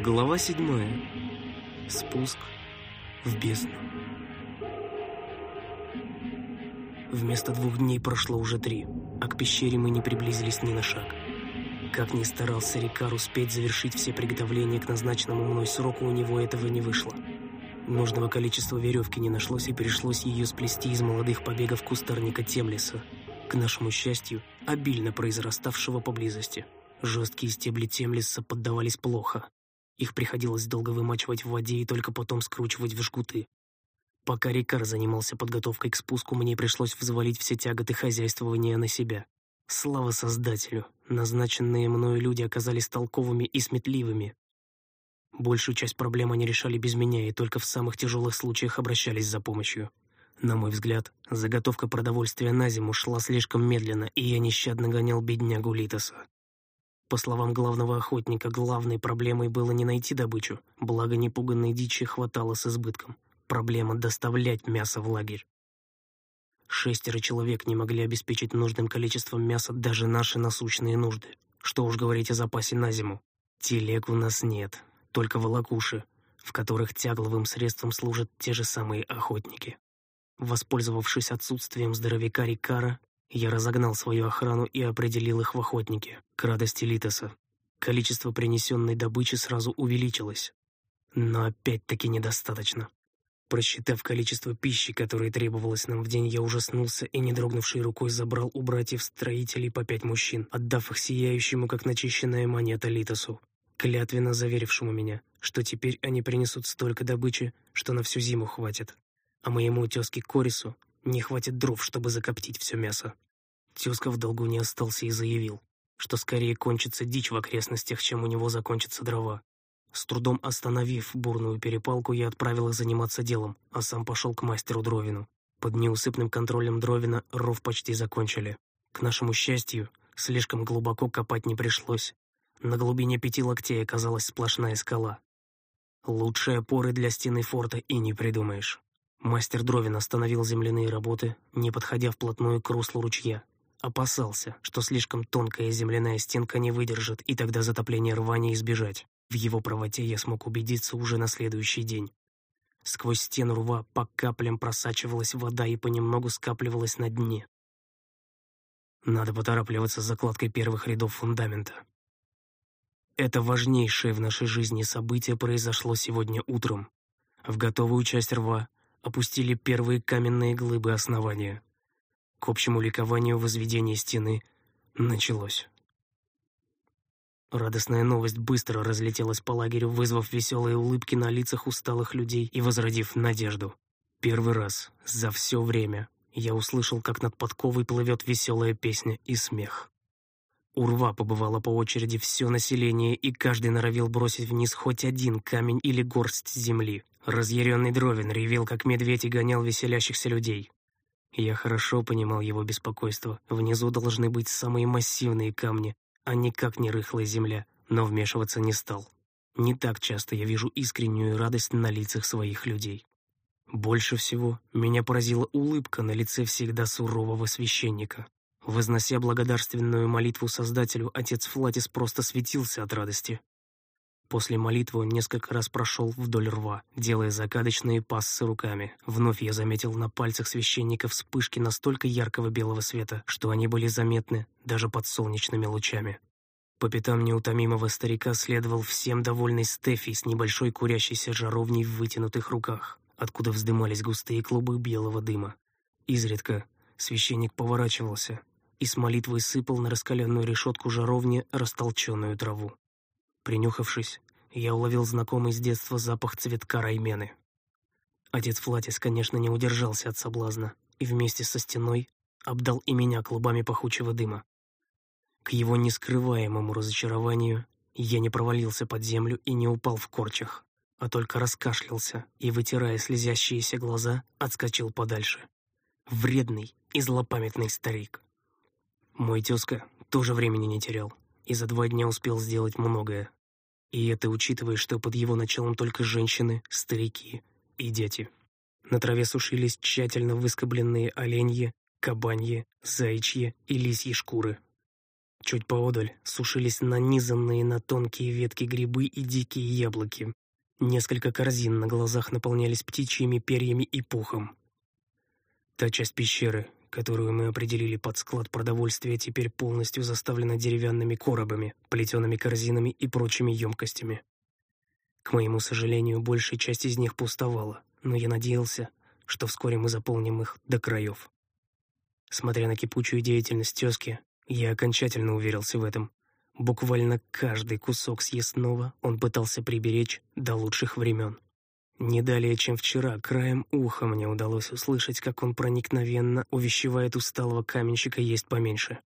Глава седьмая. Спуск в бездну. Вместо двух дней прошло уже три, а к пещере мы не приблизились ни на шаг. Как ни старался Рикар успеть завершить все приготовления к назначенному мной сроку, у него этого не вышло. Нужного количества веревки не нашлось, и пришлось ее сплести из молодых побегов кустарника Темлиса, к нашему счастью, обильно произраставшего поблизости. Жесткие стебли Темлиса поддавались плохо, их приходилось долго вымачивать в воде и только потом скручивать в жгуты. Пока Рикар занимался подготовкой к спуску, мне пришлось взвалить все тяготы хозяйствования на себя. Слава Создателю, назначенные мною люди оказались толковыми и сметливыми. Большую часть проблем они решали без меня и только в самых тяжелых случаях обращались за помощью. На мой взгляд, заготовка продовольствия на зиму шла слишком медленно, и я нещадно гонял беднягу Литоса. По словам главного охотника, главной проблемой было не найти добычу, благо непуганной дичи хватало с избытком. Проблема — доставлять мясо в лагерь. Шестеро человек не могли обеспечить нужным количеством мяса даже наши насущные нужды. Что уж говорить о запасе на зиму. Телег у нас нет, только волокуши, в которых тягловым средством служат те же самые охотники. Воспользовавшись отсутствием здоровяка Рикара, я разогнал свою охрану и определил их в охотники, к радости Литоса. Количество принесенной добычи сразу увеличилось. Но опять-таки недостаточно. Просчитав количество пищи, которое требовалось нам в день, я ужаснулся и, не дрогнувшей рукой, забрал у братьев-строителей по пять мужчин, отдав их сияющему, как начищенная монета Литосу, клятвенно заверившему меня, что теперь они принесут столько добычи, что на всю зиму хватит. А моему тезке Корису не хватит дров, чтобы закоптить все мясо. Тезка в долгу не остался и заявил, что скорее кончится дичь в окрестностях, чем у него закончатся дрова. С трудом остановив бурную перепалку, я отправил их заниматься делом, а сам пошел к мастеру Дровину. Под неусыпным контролем Дровина ров почти закончили. К нашему счастью, слишком глубоко копать не пришлось. На глубине пяти локтей оказалась сплошная скала. Лучшие опоры для стены форта и не придумаешь. Мастер Дровин остановил земляные работы, не подходя вплотную к руслу ручья. Опасался, что слишком тонкая земляная стенка не выдержит, и тогда затопление рва не избежать. В его правоте я смог убедиться уже на следующий день. Сквозь стену рва по каплям просачивалась вода и понемногу скапливалась на дне. Надо поторапливаться с закладкой первых рядов фундамента. Это важнейшее в нашей жизни событие произошло сегодня утром. В готовую часть рва опустили первые каменные глыбы основания. К общему ликованию возведение стены началось. Радостная новость быстро разлетелась по лагерю, вызвав веселые улыбки на лицах усталых людей и возродив надежду. Первый раз за все время я услышал, как над подковой плывет веселая песня и смех. У рва побывало по очереди все население, и каждый норовил бросить вниз хоть один камень или горсть земли. Разъяренный Дровин ревел, как медведь, и гонял веселящихся людей. Я хорошо понимал его беспокойство. Внизу должны быть самые массивные камни, а никак не рыхлая земля, но вмешиваться не стал. Не так часто я вижу искреннюю радость на лицах своих людей. Больше всего меня поразила улыбка на лице всегда сурового священника. Вознося благодарственную молитву Создателю, отец Флатис просто светился от радости. После молитвы он несколько раз прошел вдоль рва, делая загадочные пассы руками. Вновь я заметил на пальцах священника вспышки настолько яркого белого света, что они были заметны даже под солнечными лучами. По пятам неутомимого старика следовал всем довольный Стефи с небольшой курящейся жаровней в вытянутых руках, откуда вздымались густые клубы белого дыма. Изредка священник поворачивался и с молитвой сыпал на раскаленную решетку жаровни растолченную траву. Принюхавшись, я уловил знакомый с детства запах цветка раймены. Отец Флатис, конечно, не удержался от соблазна и вместе со стеной обдал и меня клубами пахучего дыма. К его нескрываемому разочарованию я не провалился под землю и не упал в корчах, а только раскашлялся и, вытирая слезящиеся глаза, отскочил подальше. Вредный и злопамятный старик. Мой тезка тоже времени не терял и за два дня успел сделать многое. И это учитывая, что под его началом только женщины, старики и дети. На траве сушились тщательно выскобленные оленьи, кабаньи, заячьи и лисьи шкуры. Чуть поодаль сушились нанизанные на тонкие ветки грибы и дикие яблоки. Несколько корзин на глазах наполнялись птичьими перьями и пухом. Та часть пещеры, которую мы определили под склад продовольствия, теперь полностью заставлена деревянными коробами, плетеными корзинами и прочими емкостями. К моему сожалению, большая часть из них пустовала, но я надеялся, что вскоре мы заполним их до краев. Смотря на кипучую деятельность тезки, я окончательно уверился в этом. Буквально каждый кусок съестного он пытался приберечь до лучших времен. Не далее, чем вчера, краем уха мне удалось услышать, как он проникновенно увещевает усталого каменщика есть поменьше.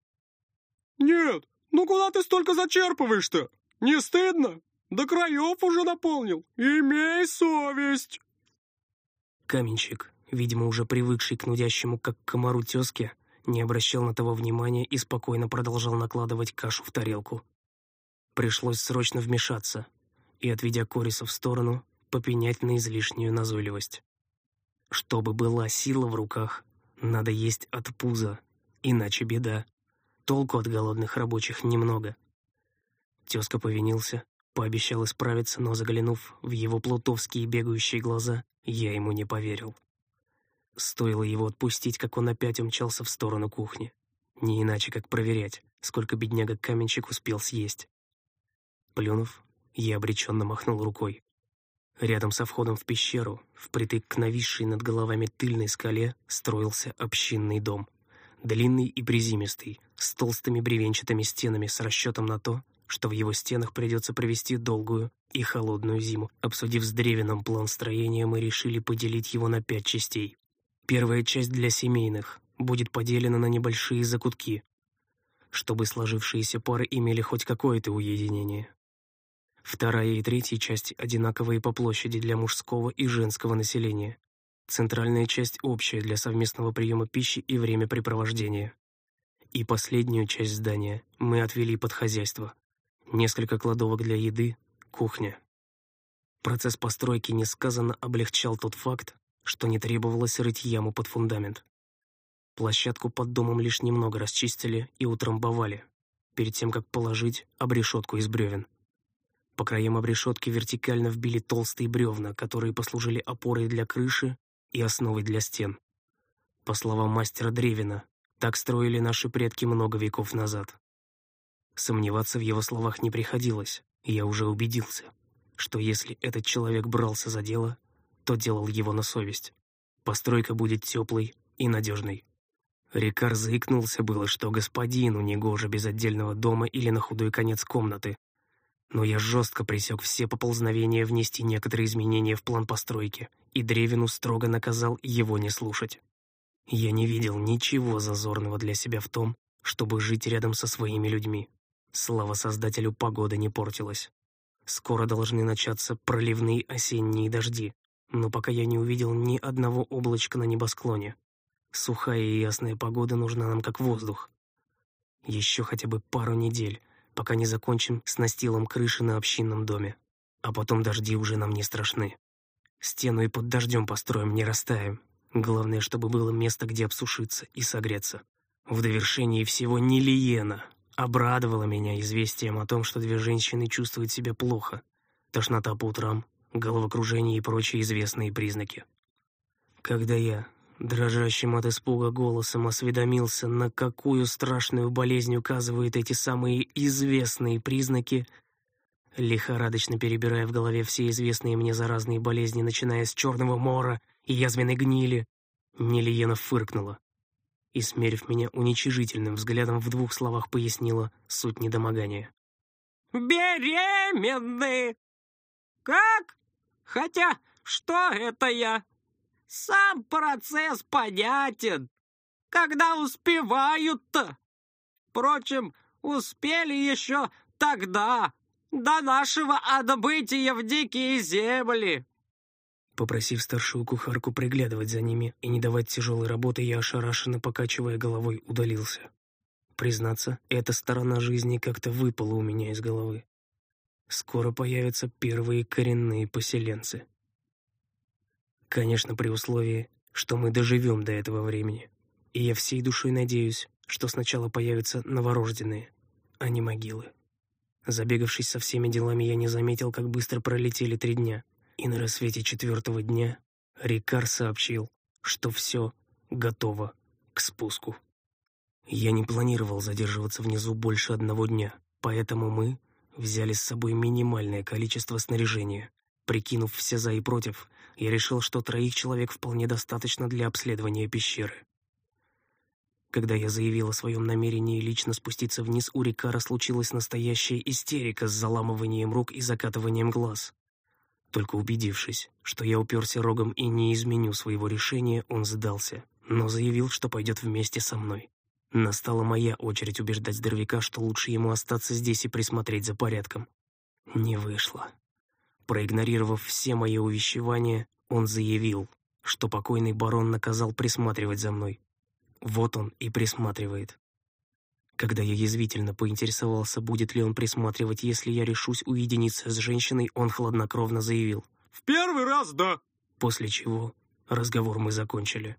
«Нет, ну куда ты столько зачерпываешь-то? Не стыдно? До краев уже наполнил. Имей совесть!» Каменщик, видимо, уже привыкший к нудящему, как к комару тезке, не обращал на того внимания и спокойно продолжал накладывать кашу в тарелку. Пришлось срочно вмешаться и, отведя Кориса в сторону, попенять на излишнюю назойливость. Чтобы была сила в руках, надо есть от пуза, иначе беда. Толку от голодных рабочих немного. Тезка повинился, пообещал исправиться, но заглянув в его плутовские бегающие глаза, я ему не поверил. Стоило его отпустить, как он опять умчался в сторону кухни. Не иначе, как проверять, сколько бедняга-каменщик успел съесть. Плюнув, я обреченно махнул рукой. Рядом со входом в пещеру, впритык к нависшей над головами тыльной скале, строился общинный дом. Длинный и призимистый, с толстыми бревенчатыми стенами с расчетом на то, что в его стенах придется провести долгую и холодную зиму. Обсудив с Древином план строения, мы решили поделить его на пять частей. Первая часть для семейных будет поделена на небольшие закутки, чтобы сложившиеся пары имели хоть какое-то уединение. Вторая и третья части одинаковые по площади для мужского и женского населения. Центральная часть общая для совместного приема пищи и времяпрепровождения. И последнюю часть здания мы отвели под хозяйство. Несколько кладовок для еды, кухня. Процесс постройки несказанно облегчал тот факт, что не требовалось рыть яму под фундамент. Площадку под домом лишь немного расчистили и утрамбовали, перед тем, как положить обрешетку из бревен. По краям обрешетки вертикально вбили толстые бревна, которые послужили опорой для крыши и основой для стен. По словам мастера Древина, так строили наши предки много веков назад. Сомневаться в его словах не приходилось, и я уже убедился, что если этот человек брался за дело, то делал его на совесть. Постройка будет теплой и надежной. Рикар заикнулся было, что господину негоже без отдельного дома или на худой конец комнаты. Но я жестко пресек все поползновения внести некоторые изменения в план постройки, и Древину строго наказал его не слушать. Я не видел ничего зазорного для себя в том, чтобы жить рядом со своими людьми. Слава Создателю, погода не портилась. Скоро должны начаться проливные осенние дожди, но пока я не увидел ни одного облачка на небосклоне. Сухая и ясная погода нужна нам как воздух. Еще хотя бы пару недель, пока не закончим с настилом крыши на общинном доме. А потом дожди уже нам не страшны. Стену и под дождем построим, не растаем. Главное, чтобы было место, где обсушиться и согреться. В довершении всего Нелиена обрадовала меня известием о том, что две женщины чувствуют себя плохо. Тошнота по утрам, головокружение и прочие известные признаки. Когда я, дрожащим от испуга голосом, осведомился, на какую страшную болезнь указывают эти самые известные признаки, лихорадочно перебирая в голове все известные мне заразные болезни, начиная с черного мора и язвенной гнили, Нелиена фыркнула и, смерив меня уничижительным взглядом, в двух словах пояснила суть недомогания. «Беременны!» «Как?» Хотя, что это я? Сам процесс понятен. Когда успевают-то? Впрочем, успели еще тогда, до нашего отбытия в дикие земли. Попросив старшую кухарку приглядывать за ними и не давать тяжелой работы, я ошарашенно, покачивая головой, удалился. Признаться, эта сторона жизни как-то выпала у меня из головы скоро появятся первые коренные поселенцы. Конечно, при условии, что мы доживем до этого времени. И я всей душой надеюсь, что сначала появятся новорожденные, а не могилы. Забегавшись со всеми делами, я не заметил, как быстро пролетели три дня. И на рассвете четвертого дня Рикар сообщил, что все готово к спуску. Я не планировал задерживаться внизу больше одного дня, поэтому мы взяли с собой минимальное количество снаряжения. Прикинув все за и против, я решил, что троих человек вполне достаточно для обследования пещеры. Когда я заявил о своем намерении лично спуститься вниз, у Рикара случилась настоящая истерика с заламыванием рук и закатыванием глаз. Только убедившись, что я уперся рогом и не изменю своего решения, он сдался, но заявил, что пойдет вместе со мной. Настала моя очередь убеждать здоровяка, что лучше ему остаться здесь и присмотреть за порядком. Не вышло. Проигнорировав все мои увещевания, он заявил, что покойный барон наказал присматривать за мной, вот он и присматривает. Когда я язвительно поинтересовался, будет ли он присматривать, если я решусь уединиться с женщиной, он хладнокровно заявил. «В первый раз, да!» После чего разговор мы закончили.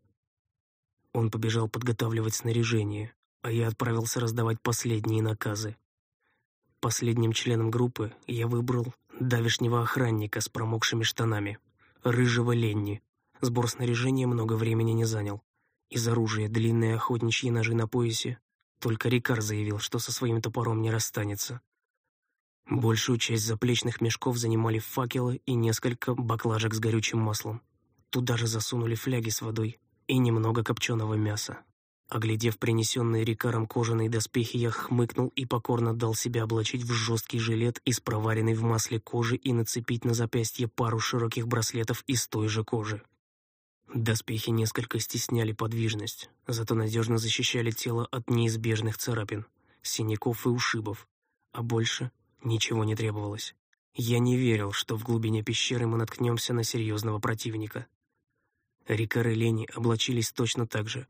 Он побежал подготавливать снаряжение, а я отправился раздавать последние наказы. Последним членом группы я выбрал давешнего охранника с промокшими штанами, рыжего Ленни. Сбор снаряжения много времени не занял. Из оружия длинные охотничьи ножи на поясе. Только Рикар заявил, что со своим топором не расстанется. Большую часть заплечных мешков занимали факелы и несколько баклажек с горючим маслом. Туда же засунули фляги с водой и немного копченого мяса. Оглядев принесенные Рикаром кожаные доспехи, я хмыкнул и покорно дал себя облачить в жесткий жилет из проваренной в масле кожи и нацепить на запястье пару широких браслетов из той же кожи. Доспехи несколько стесняли подвижность, зато надежно защищали тело от неизбежных царапин, синяков и ушибов, а больше ничего не требовалось. Я не верил, что в глубине пещеры мы наткнемся на серьезного противника. Рикар и Лени облачились точно так же.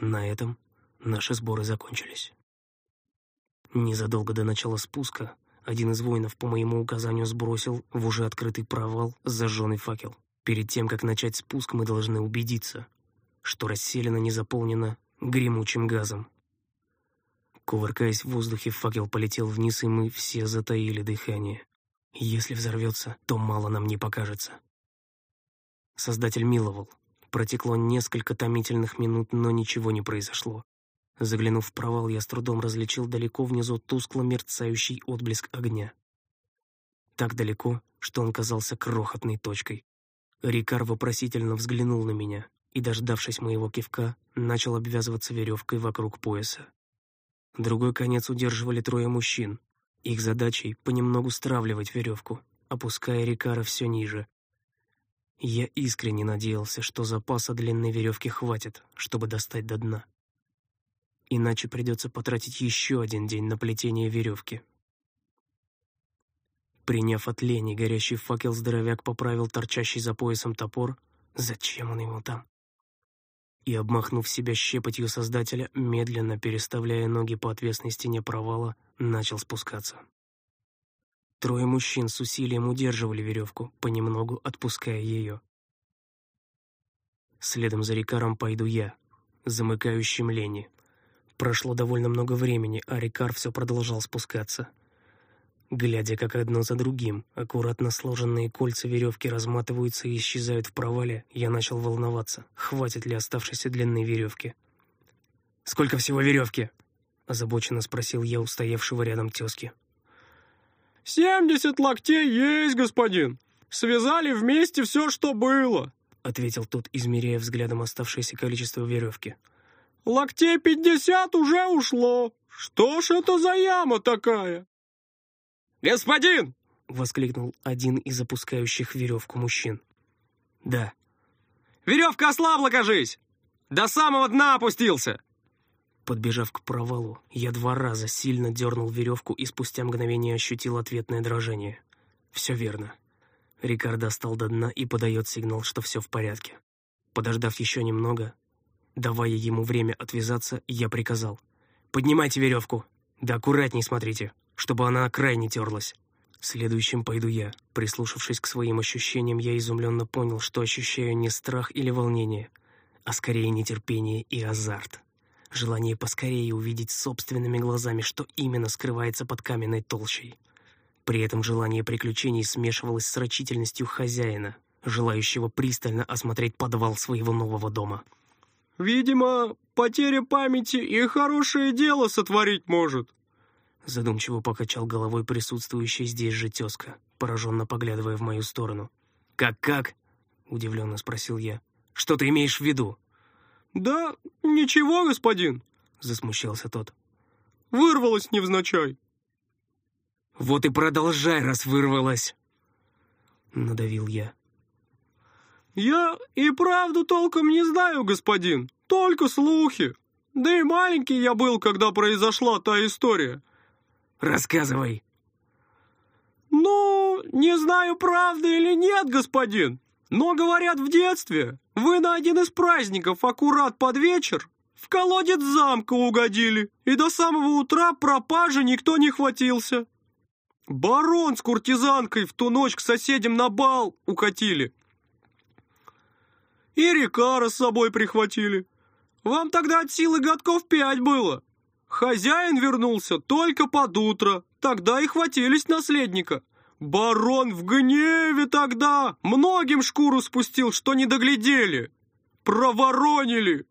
На этом наши сборы закончились. Незадолго до начала спуска один из воинов по моему указанию сбросил в уже открытый провал зажженный факел. Перед тем, как начать спуск, мы должны убедиться, что расселена не заполнена гремучим газом. Кувыркаясь в воздухе, факел полетел вниз, и мы все затаили дыхание. Если взорвется, то мало нам не покажется. Создатель миловал. Протекло несколько томительных минут, но ничего не произошло. Заглянув в провал, я с трудом различил далеко внизу тускло мерцающий отблеск огня. Так далеко, что он казался крохотной точкой. Рикар вопросительно взглянул на меня и, дождавшись моего кивка, начал обвязываться веревкой вокруг пояса. Другой конец удерживали трое мужчин. Их задачей понемногу стравливать веревку, опуская Рикара все ниже. Я искренне надеялся, что запаса длинной веревки хватит, чтобы достать до дна. Иначе придется потратить еще один день на плетение веревки, Приняв от лени горящий факел, здоровяк поправил торчащий за поясом топор. Зачем он ему там? И, обмахнув себя щепотью создателя, медленно переставляя ноги по отвесной стене провала, начал спускаться. Трое мужчин с усилием удерживали веревку, понемногу отпуская ее. Следом за Рикаром пойду я, замыкающим Лени. Прошло довольно много времени, а Рикар все продолжал спускаться — Глядя, как одно за другим аккуратно сложенные кольца веревки разматываются и исчезают в провале, я начал волноваться, хватит ли оставшейся длины веревки. «Сколько всего веревки?» — озабоченно спросил я у стоявшего рядом тезки. «Семьдесят локтей есть, господин! Связали вместе все, что было!» — ответил тот, измеряя взглядом оставшееся количество веревки. «Локтей пятьдесят уже ушло! Что ж это за яма такая?» «Господин!» — воскликнул один из опускающих веревку мужчин. «Да». «Веревка ослабла, кажись! До самого дна опустился!» Подбежав к провалу, я два раза сильно дернул веревку и спустя мгновение ощутил ответное дрожание. Все верно. Рикардо достал до дна и подает сигнал, что все в порядке. Подождав еще немного, давая ему время отвязаться, я приказал. «Поднимайте веревку! Да аккуратней смотрите!» чтобы она крайне терлась. Следующим пойду я. Прислушавшись к своим ощущениям, я изумленно понял, что ощущаю не страх или волнение, а скорее нетерпение и азарт. Желание поскорее увидеть собственными глазами, что именно скрывается под каменной толщей. При этом желание приключений смешивалось с рачительностью хозяина, желающего пристально осмотреть подвал своего нового дома. «Видимо, потеря памяти и хорошее дело сотворить может», задумчиво покачал головой присутствующий здесь же тезка, пораженно поглядывая в мою сторону. «Как-как?» — удивленно спросил я. «Что ты имеешь в виду?» «Да ничего, господин», — засмущался тот. «Вырвалось невзначай». «Вот и продолжай, раз вырвалось!» — надавил я. «Я и правду толком не знаю, господин, только слухи. Да и маленький я был, когда произошла та история». «Рассказывай». «Ну, не знаю, правда или нет, господин, но, говорят, в детстве вы на один из праздников аккурат под вечер в колодец замка угодили, и до самого утра пропажи никто не хватился. Барон с куртизанкой в ту ночь к соседям на бал укатили. И Рикара с собой прихватили. Вам тогда от силы годков пять было. Хозяин вернулся только под утро, тогда и хватились наследника. Барон в гневе тогда многим шкуру спустил, что не доглядели. Проворонили.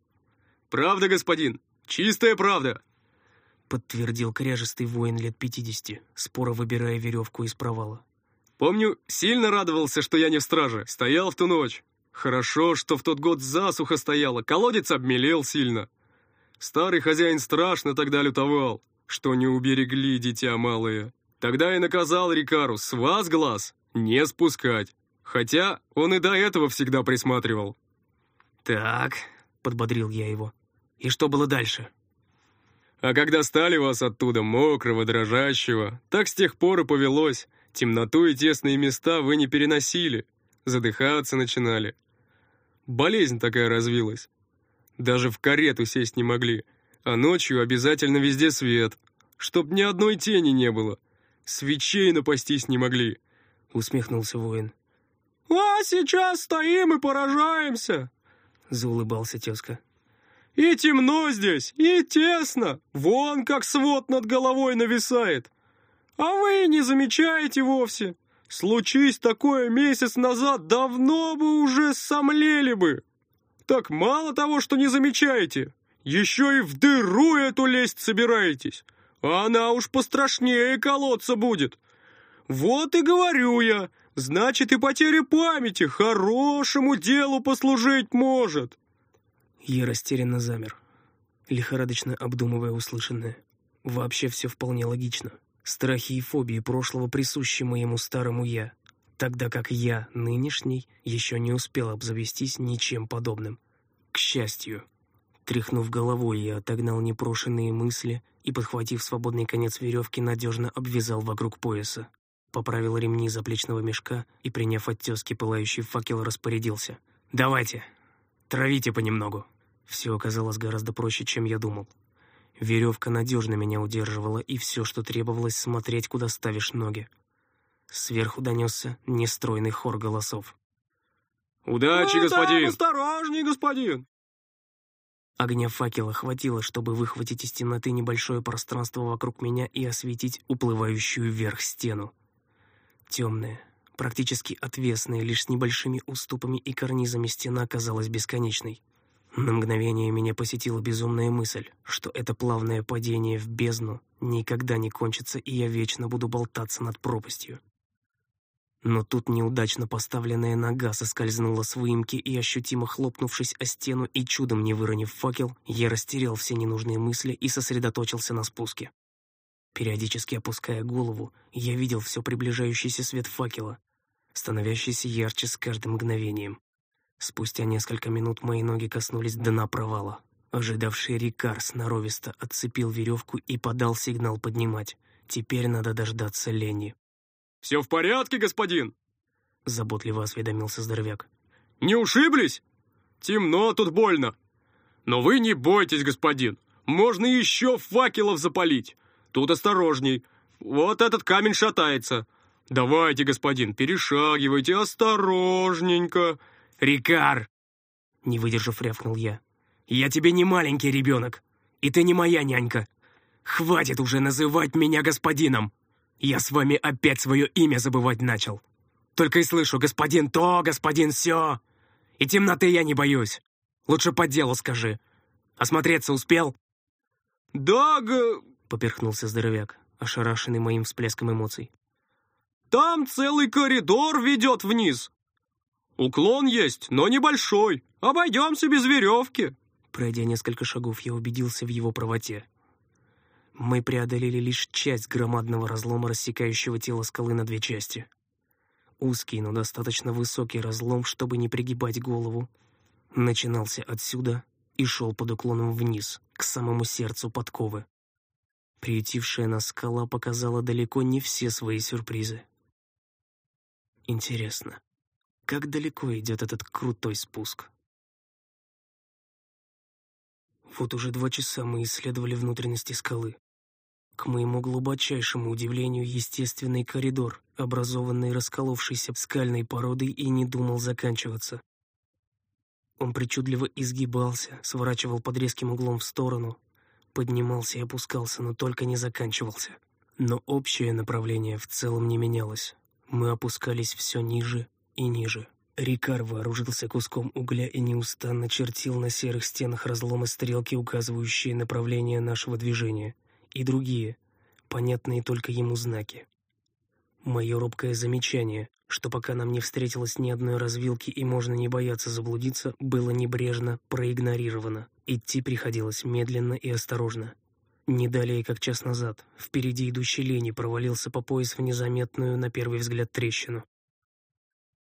Правда, господин, чистая правда. Подтвердил кряжестый воин лет пятидесяти, споро выбирая веревку из провала. Помню, сильно радовался, что я не в страже, стоял в ту ночь. Хорошо, что в тот год засуха стояла, колодец обмелел сильно. Старый хозяин страшно тогда лютовал, что не уберегли дитя малое. Тогда и наказал Рикару с вас глаз не спускать. Хотя он и до этого всегда присматривал. «Так», — подбодрил я его. «И что было дальше?» «А когда стали вас оттуда, мокрого, дрожащего, так с тех пор и повелось. Темноту и тесные места вы не переносили, задыхаться начинали. Болезнь такая развилась. Даже в карету сесть не могли, а ночью обязательно везде свет, чтоб ни одной тени не было. Свечей напастись не могли», — усмехнулся воин. «А сейчас стоим и поражаемся», — заулыбался тезка. «И темно здесь, и тесно, вон как свод над головой нависает. А вы не замечаете вовсе. Случись такое месяц назад, давно бы уже сомлели бы. Так мало того, что не замечаете, еще и в дыру эту лезть собираетесь. Она уж пострашнее колодца будет. Вот и говорю я, значит и потеря памяти хорошему делу послужить может. Я растерянно замер, лихорадочно обдумывая услышанное. Вообще все вполне логично. Страхи и фобии прошлого присущи моему старому «я», тогда как я, нынешний, еще не успел обзавестись ничем подобным. К счастью. Тряхнув головой, я отогнал непрошенные мысли и, подхватив свободный конец веревки, надежно обвязал вокруг пояса. Поправил ремни заплечного мешка и, приняв от тезки пылающий факел, распорядился. «Давайте, травите понемногу». Все оказалось гораздо проще, чем я думал. Веревка надежно меня удерживала, и все, что требовалось, смотреть, куда ставишь ноги. Сверху донесся нестройный хор голосов. «Удачи, господин!» «Осторожней, господин!» Огня факела хватило, чтобы выхватить из темноты небольшое пространство вокруг меня и осветить уплывающую вверх стену. Темная, практически отвесная, лишь с небольшими уступами и карнизами стена казалась бесконечной. На мгновение меня посетила безумная мысль, что это плавное падение в бездну никогда не кончится, и я вечно буду болтаться над пропастью. Но тут неудачно поставленная нога соскользнула с выемки и, ощутимо хлопнувшись о стену и чудом не выронив факел, я растерял все ненужные мысли и сосредоточился на спуске. Периодически опуская голову, я видел все приближающийся свет факела, становящийся ярче с каждым мгновением. Спустя несколько минут мои ноги коснулись дна провала. Ожидавший Рикар сноровисто отцепил веревку и подал сигнал поднимать. Теперь надо дождаться Лени. «Все в порядке, господин?» Заботливо осведомился здоровяк. «Не ушиблись? Темно тут больно. Но вы не бойтесь, господин. Можно еще факелов запалить. Тут осторожней. Вот этот камень шатается. Давайте, господин, перешагивайте осторожненько». «Рикар!» Не выдержав, рявкнул я. «Я тебе не маленький ребенок. И ты не моя нянька. Хватит уже называть меня господином. Я с вами опять свое имя забывать начал. Только и слышу «господин то, господин все». И темноты я не боюсь. Лучше по делу скажи. Осмотреться успел?» «Да, г...» — поперхнулся здоровяк, ошарашенный моим всплеском эмоций. «Там целый коридор ведет вниз. Уклон есть, но небольшой. Обойдемся без веревки». Пройдя несколько шагов, я убедился в его правоте. Мы преодолели лишь часть громадного разлома, рассекающего тело скалы на две части. Узкий, но достаточно высокий разлом, чтобы не пригибать голову, начинался отсюда и шел под уклоном вниз, к самому сердцу подковы. Приютившая нас скала показала далеко не все свои сюрпризы. Интересно, как далеко идет этот крутой спуск? Вот уже два часа мы исследовали внутренности скалы. К моему глубочайшему удивлению, естественный коридор, образованный расколовшейся скальной породой, и не думал заканчиваться. Он причудливо изгибался, сворачивал под резким углом в сторону, поднимался и опускался, но только не заканчивался. Но общее направление в целом не менялось. Мы опускались все ниже и ниже. Рикар вооружился куском угля и неустанно чертил на серых стенах разломы стрелки, указывающие направление нашего движения, и другие, понятные только ему знаки. Мое робкое замечание, что пока нам не встретилось ни одной развилки и можно не бояться заблудиться, было небрежно проигнорировано. Идти приходилось медленно и осторожно. Не далее, как час назад, впереди идущий лени провалился по пояс в незаметную, на первый взгляд, трещину.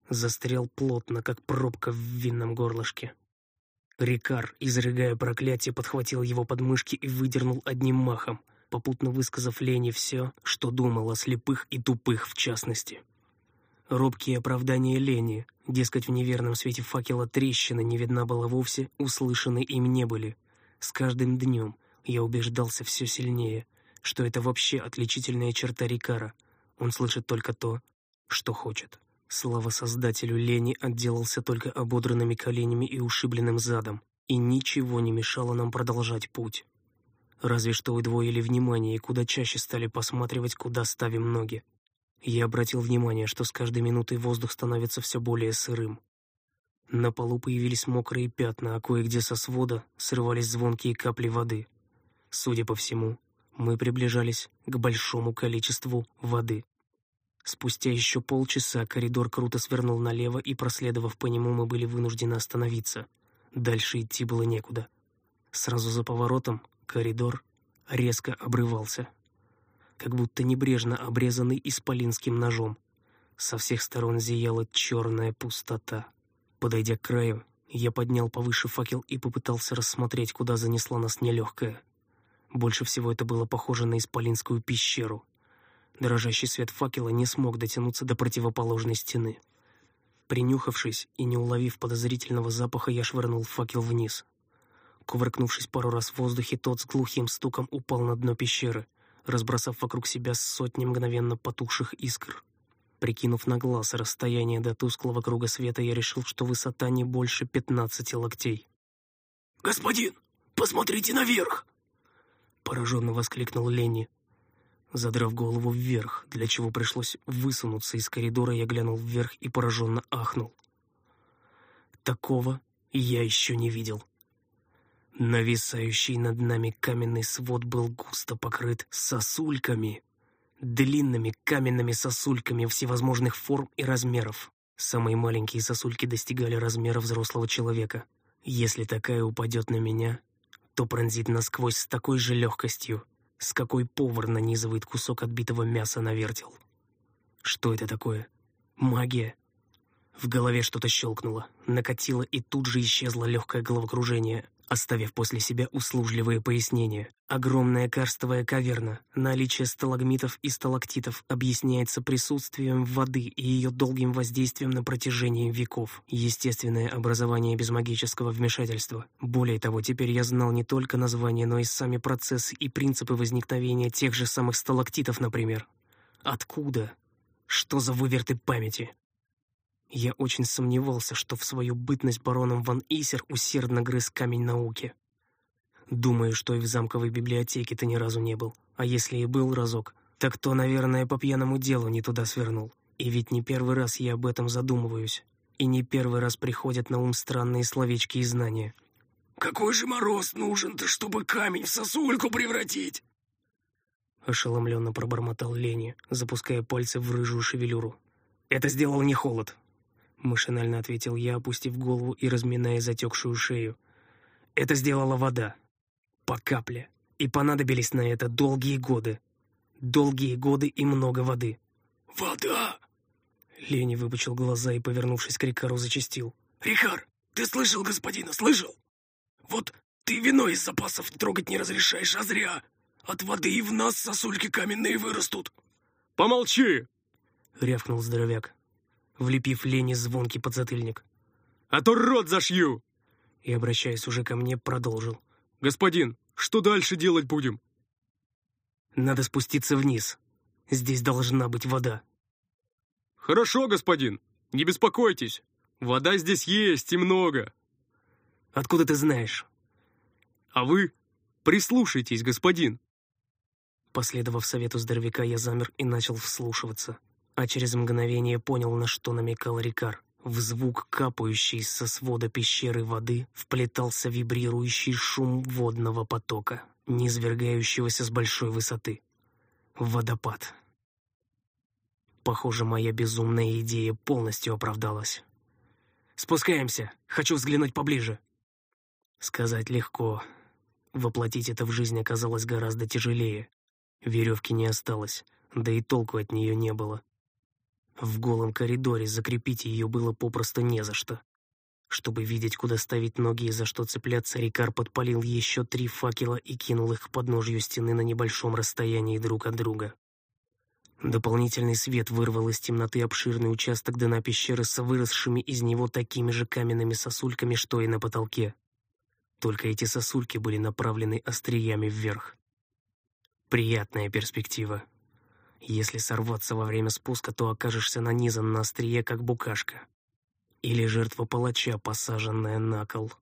Застрял плотно, как пробка в винном горлышке. Рикар, изрыгая проклятие, подхватил его подмышки и выдернул одним махом, попутно высказав Лене все, что думал о слепых и тупых в частности. Робкие оправдания лени, дескать, в неверном свете факела трещина не видна была вовсе, услышаны им не были. С каждым днем я убеждался все сильнее, что это вообще отличительная черта Рикара. Он слышит только то, что хочет. Слава создателю лени отделался только ободранными коленями и ушибленным задом, и ничего не мешало нам продолжать путь. Разве что удвоили внимание и куда чаще стали посматривать, куда ставим ноги. Я обратил внимание, что с каждой минутой воздух становится все более сырым. На полу появились мокрые пятна, а кое-где со свода срывались звонкие капли воды. Судя по всему, мы приближались к большому количеству воды. Спустя еще полчаса коридор круто свернул налево, и, проследовав по нему, мы были вынуждены остановиться. Дальше идти было некуда. Сразу за поворотом коридор резко обрывался как будто небрежно обрезанный исполинским ножом. Со всех сторон зияла черная пустота. Подойдя к краю, я поднял повыше факел и попытался рассмотреть, куда занесла нас нелегкая. Больше всего это было похоже на исполинскую пещеру. Дрожащий свет факела не смог дотянуться до противоположной стены. Принюхавшись и не уловив подозрительного запаха, я швырнул факел вниз. Кувыркнувшись пару раз в воздухе, тот с глухим стуком упал на дно пещеры — разбросав вокруг себя сотни мгновенно потухших искр. Прикинув на глаз расстояние до тусклого круга света, я решил, что высота не больше пятнадцати локтей. «Господин, посмотрите наверх!» Пораженно воскликнул Ленни. Задрав голову вверх, для чего пришлось высунуться из коридора, я глянул вверх и пораженно ахнул. Такого я еще не видел. Нависающий над нами каменный свод был густо покрыт сосульками, длинными каменными сосульками всевозможных форм и размеров. Самые маленькие сосульки достигали размера взрослого человека. Если такая упадет на меня, то пронзит насквозь с такой же легкостью, с какой повар нанизывает кусок отбитого мяса на вертел. Что это такое? Магия? В голове что-то щелкнуло, накатило и тут же исчезло легкое головокружение, оставив после себя услужливые пояснения. Огромная карстовая каверна, наличие сталагмитов и сталактитов объясняется присутствием воды и ее долгим воздействием на протяжении веков. Естественное образование без магического вмешательства. Более того, теперь я знал не только название, но и сами процессы и принципы возникновения тех же самых сталактитов, например. Откуда? Что за выверты памяти? Я очень сомневался, что в свою бытность бароном Ван Исер усердно грыз камень науки. Думаю, что и в замковой библиотеке ты ни разу не был. А если и был разок, так то, наверное, по пьяному делу не туда свернул. И ведь не первый раз я об этом задумываюсь. И не первый раз приходят на ум странные словечки и знания. «Какой же мороз нужен-то, чтобы камень в сосульку превратить?» Ошеломленно пробормотал Лени, запуская пальцы в рыжую шевелюру. «Это сделал не холод», — машинально ответил я, опустив голову и разминая затекшую шею. «Это сделала вода по капле. И понадобились на это долгие годы. Долгие годы и много воды. «Вода!» Лени выпучил глаза и, повернувшись к Рикару, зачастил. «Рикар, ты слышал господина, слышал? Вот ты вино из запасов трогать не разрешаешь, а зря. От воды и в нас сосульки каменные вырастут». «Помолчи!» — рявкнул здоровяк, влепив Лене звонкий подзатыльник. «А то рот зашью!» И, обращаясь уже ко мне, продолжил. «Господин, что дальше делать будем?» «Надо спуститься вниз. Здесь должна быть вода». «Хорошо, господин. Не беспокойтесь. Вода здесь есть и много». «Откуда ты знаешь?» «А вы прислушайтесь, господин». Последовав совету здоровяка, я замер и начал вслушиваться, а через мгновение понял, на что намекал Рикар. В звук капающей со свода пещеры воды вплетался вибрирующий шум водного потока, низвергающегося с большой высоты. Водопад. Похоже, моя безумная идея полностью оправдалась. «Спускаемся! Хочу взглянуть поближе!» Сказать легко. Воплотить это в жизнь оказалось гораздо тяжелее. Веревки не осталось, да и толку от нее не было. В голом коридоре закрепить ее было попросту не за что. Чтобы видеть, куда ставить ноги и за что цепляться, Рикар подпалил еще три факела и кинул их к подножью стены на небольшом расстоянии друг от друга. Дополнительный свет вырвал из темноты обширный участок дна пещеры с выросшими из него такими же каменными сосульками, что и на потолке. Только эти сосульки были направлены остриями вверх. Приятная перспектива. Если сорваться во время спуска, то окажешься нанизан на острие, как букашка. Или жертва палача, посаженная на кол.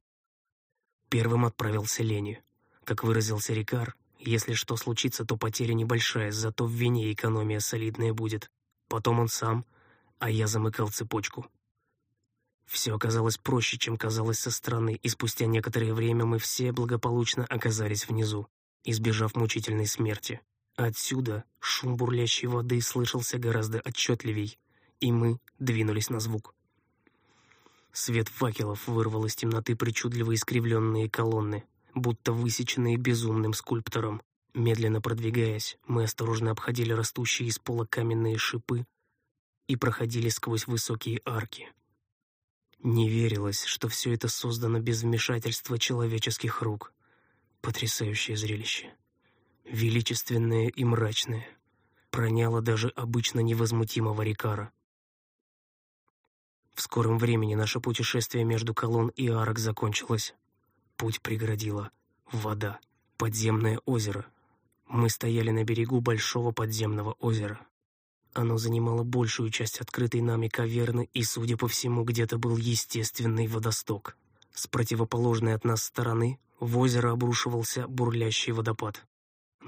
Первым отправился Лени. Как выразился Рикар, если что случится, то потеря небольшая, зато в вине экономия солидная будет. Потом он сам, а я замыкал цепочку. Все оказалось проще, чем казалось со стороны, и спустя некоторое время мы все благополучно оказались внизу, избежав мучительной смерти. Отсюда шум бурлящей воды слышался гораздо отчетливей, и мы двинулись на звук. Свет факелов вырвал из темноты причудливо искривленные колонны, будто высеченные безумным скульптором. Медленно продвигаясь, мы осторожно обходили растущие из пола каменные шипы и проходили сквозь высокие арки. Не верилось, что все это создано без вмешательства человеческих рук. Потрясающее зрелище величественное и мрачное, проняло даже обычно невозмутимого Рикара. В скором времени наше путешествие между колонн и арок закончилось. Путь преградила вода, подземное озеро. Мы стояли на берегу большого подземного озера. Оно занимало большую часть открытой нами каверны, и, судя по всему, где-то был естественный водосток. С противоположной от нас стороны в озеро обрушивался бурлящий водопад.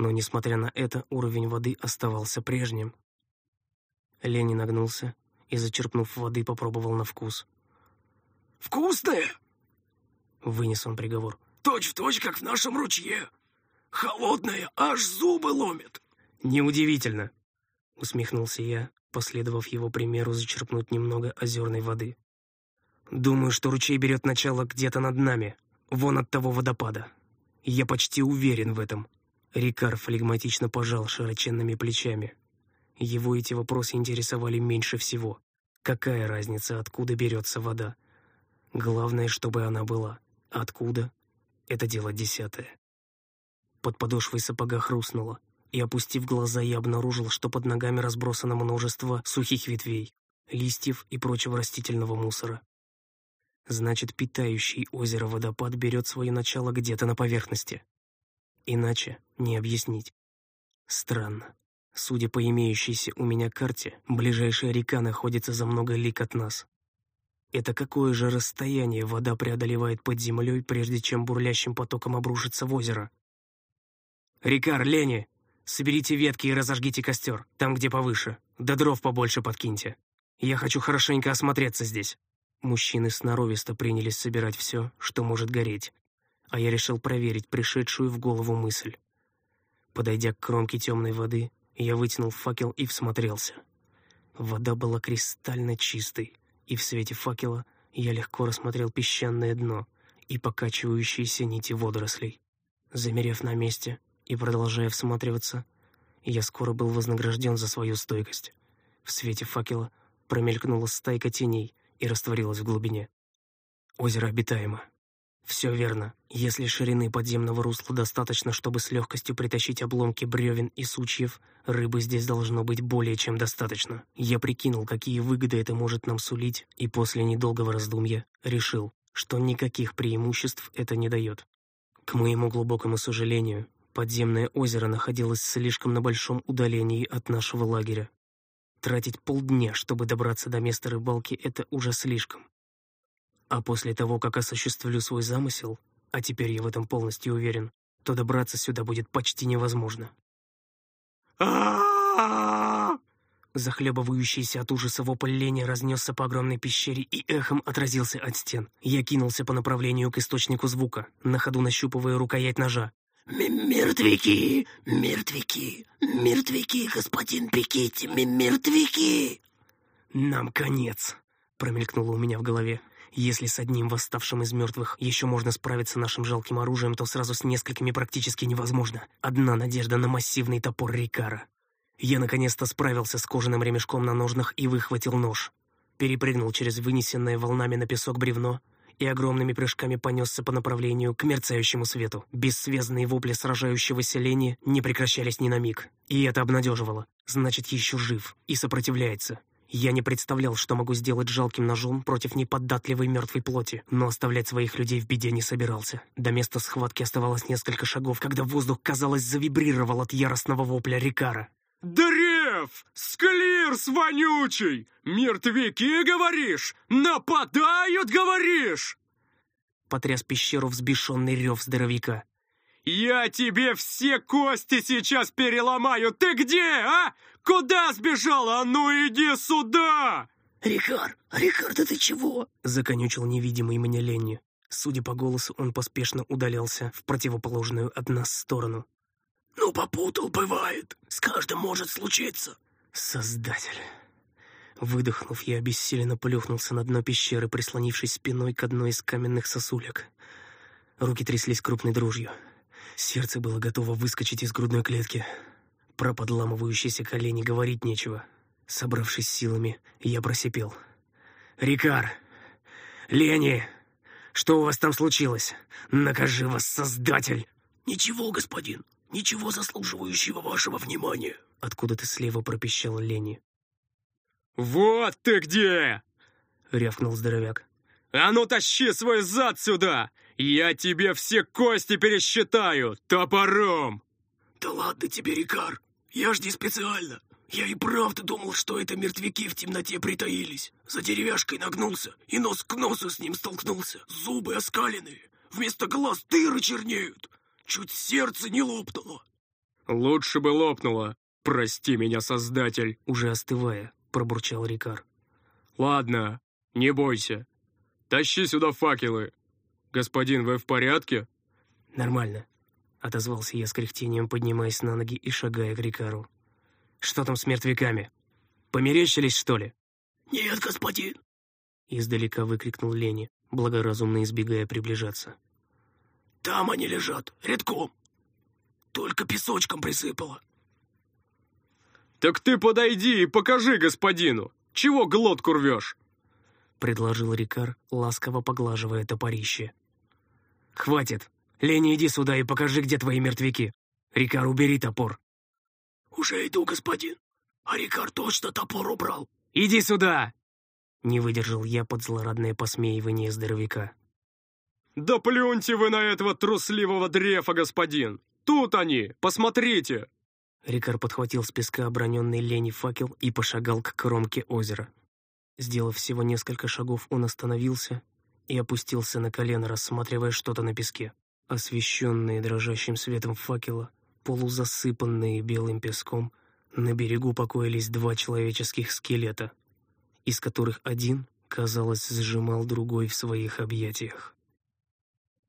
Но, несмотря на это, уровень воды оставался прежним. Лени нагнулся и, зачерпнув воды, попробовал на вкус. «Вкусная!» — вынес он приговор. «Точь-в-точь, точь, как в нашем ручье. Холодная, аж зубы ломит». «Неудивительно», — усмехнулся я, последовав его примеру зачерпнуть немного озерной воды. «Думаю, что ручей берет начало где-то над нами, вон от того водопада. Я почти уверен в этом». Рикар флегматично пожал широченными плечами. Его эти вопросы интересовали меньше всего. Какая разница, откуда берется вода? Главное, чтобы она была. Откуда? Это дело десятое. Под подошвой сапога хрустнуло, и, опустив глаза, я обнаружил, что под ногами разбросано множество сухих ветвей, листьев и прочего растительного мусора. Значит, питающий озеро водопад берет свое начало где-то на поверхности. Иначе не объяснить. Странно. Судя по имеющейся у меня карте, ближайшая река находится за много лик от нас. Это какое же расстояние вода преодолевает под землей, прежде чем бурлящим потоком обрушится в озеро? «Рикар, Лени, соберите ветки и разожгите костер, там, где повыше. Да дров побольше подкиньте. Я хочу хорошенько осмотреться здесь». Мужчины сноровисто принялись собирать все, что может гореть, а я решил проверить пришедшую в голову мысль. Подойдя к кромке темной воды, я вытянул факел и всмотрелся. Вода была кристально чистой, и в свете факела я легко рассмотрел песчаное дно и покачивающиеся нити водорослей. Замерев на месте и продолжая всматриваться, я скоро был вознагражден за свою стойкость. В свете факела промелькнула стайка теней и растворилась в глубине. Озеро обитаемо. Все верно. Если ширины подземного русла достаточно, чтобы с легкостью притащить обломки бревен и сучьев, рыбы здесь должно быть более чем достаточно. Я прикинул, какие выгоды это может нам сулить, и после недолгого раздумья решил, что никаких преимуществ это не дает. К моему глубокому сожалению, подземное озеро находилось слишком на большом удалении от нашего лагеря. Тратить полдня, чтобы добраться до места рыбалки, это уже слишком. А после того, как осуществлю свой замысел, а теперь я в этом полностью уверен, то добраться сюда будет почти невозможно. Захлебывающийся от ужаса вопль лени разнесся по огромной пещере и эхом отразился от стен. Я кинулся по направлению к источнику звука, на ходу нащупывая рукоять ножа. «Мертвяки! Мертвяки! Мертвяки, господин Пикетти! Мертвяки!» «Нам конец!» — промелькнуло у меня в голове. Если с одним восставшим из мертвых еще можно справиться нашим жалким оружием, то сразу с несколькими практически невозможно. Одна надежда на массивный топор Рикара. Я наконец-то справился с кожаным ремешком на ножнах и выхватил нож. Перепрыгнул через вынесенное волнами на песок бревно и огромными прыжками понесся по направлению к мерцающему свету. Бессвязные вопли сражающегося лени не прекращались ни на миг. И это обнадеживало. Значит, еще жив и сопротивляется. Я не представлял, что могу сделать жалким ножом против неподатливой мертвой плоти, но оставлять своих людей в беде не собирался. До места схватки оставалось несколько шагов, когда воздух, казалось, завибрировал от яростного вопля Рикара. «Древ! Склирс вонючий! Мертвяки, говоришь? Нападают, говоришь?» Потряс пещеру взбешенный рев здоровяка. «Я тебе все кости сейчас переломаю! Ты где, а? Куда сбежала? А ну иди сюда!» «Рихар, Рихар, да ты чего?» — законючил невидимый мне Ленни. Судя по голосу, он поспешно удалялся в противоположную от нас сторону. «Ну, попутал, бывает. С каждым может случиться». «Создатель». Выдохнув, я обессиленно плюхнулся на дно пещеры, прислонившись спиной к одной из каменных сосулек. Руки тряслись крупной дрожью. Сердце было готово выскочить из грудной клетки. Про подламывающиеся колени говорить нечего. Собравшись силами, я просипел. «Рикар! Лени! Что у вас там случилось? Накажи вас, Создатель!» «Ничего, господин, ничего заслуживающего вашего внимания!» Откуда-то слева пропищал Лени. «Вот ты где!» — рявкнул здоровяк. «А ну тащи свой зад сюда! Я тебе все кости пересчитаю топором!» «Да ладно тебе, Рикар! Я ж не специально! Я и правда думал, что это мертвяки в темноте притаились. За деревяшкой нагнулся и нос к носу с ним столкнулся. Зубы оскаленные, вместо глаз дыры чернеют. Чуть сердце не лопнуло». «Лучше бы лопнуло. Прости меня, Создатель!» Уже остывая, пробурчал Рикар. «Ладно, не бойся. Тащи сюда факелы. «Господин, вы в порядке?» «Нормально», — отозвался я с кряхтением, поднимаясь на ноги и шагая к Рикару. «Что там с мертвяками? Померещились, что ли?» «Нет, господин!» Издалека выкрикнул Лени, благоразумно избегая приближаться. «Там они лежат, редком. Только песочком присыпало». «Так ты подойди и покажи господину! Чего глотку рвешь?» предложил Рикар, ласково поглаживая топорище. «Хватит! Лени, иди сюда и покажи, где твои мертвяки! Рикар, убери топор!» «Уже иду, господин! А Рикар точно топор убрал!» «Иди сюда!» Не выдержал я под злорадное посмеивание здоровяка. «Да плюньте вы на этого трусливого дрефа, господин! Тут они, посмотрите!» Рикар подхватил с песка оброненный лени факел и пошагал к кромке озера. Сделав всего несколько шагов, он остановился и опустился на колено, рассматривая что-то на песке. Освещенные дрожащим светом факела, полузасыпанные белым песком, на берегу покоились два человеческих скелета, из которых один, казалось, сжимал другой в своих объятиях.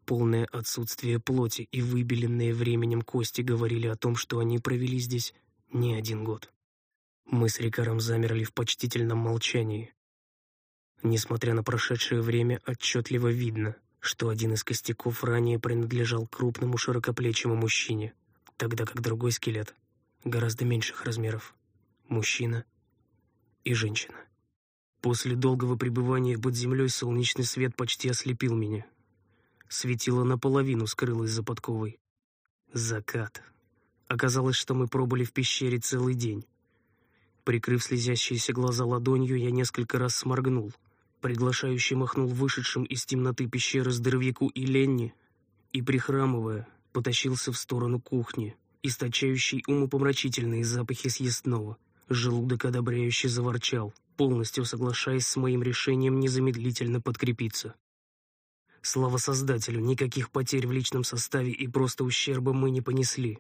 Полное отсутствие плоти и выбеленные временем кости говорили о том, что они провели здесь не один год. Мы с Рикаром замерли в почтительном молчании. Несмотря на прошедшее время, отчетливо видно, что один из костяков ранее принадлежал крупному широкоплечему мужчине, тогда как другой скелет гораздо меньших размеров. Мужчина и женщина. После долгого пребывания под землей солнечный свет почти ослепил меня. Светило наполовину скрылось за подковой. Закат. Оказалось, что мы пробыли в пещере целый день. Прикрыв слезящиеся глаза ладонью, я несколько раз сморгнул. Приглашающий махнул вышедшим из темноты пещеры здоровяку и Ленни и, прихрамывая, потащился в сторону кухни, источающий умопомрачительные запахи съестного. Желудок одобряюще заворчал, полностью соглашаясь с моим решением незамедлительно подкрепиться. Слава Создателю, никаких потерь в личном составе и просто ущерба мы не понесли.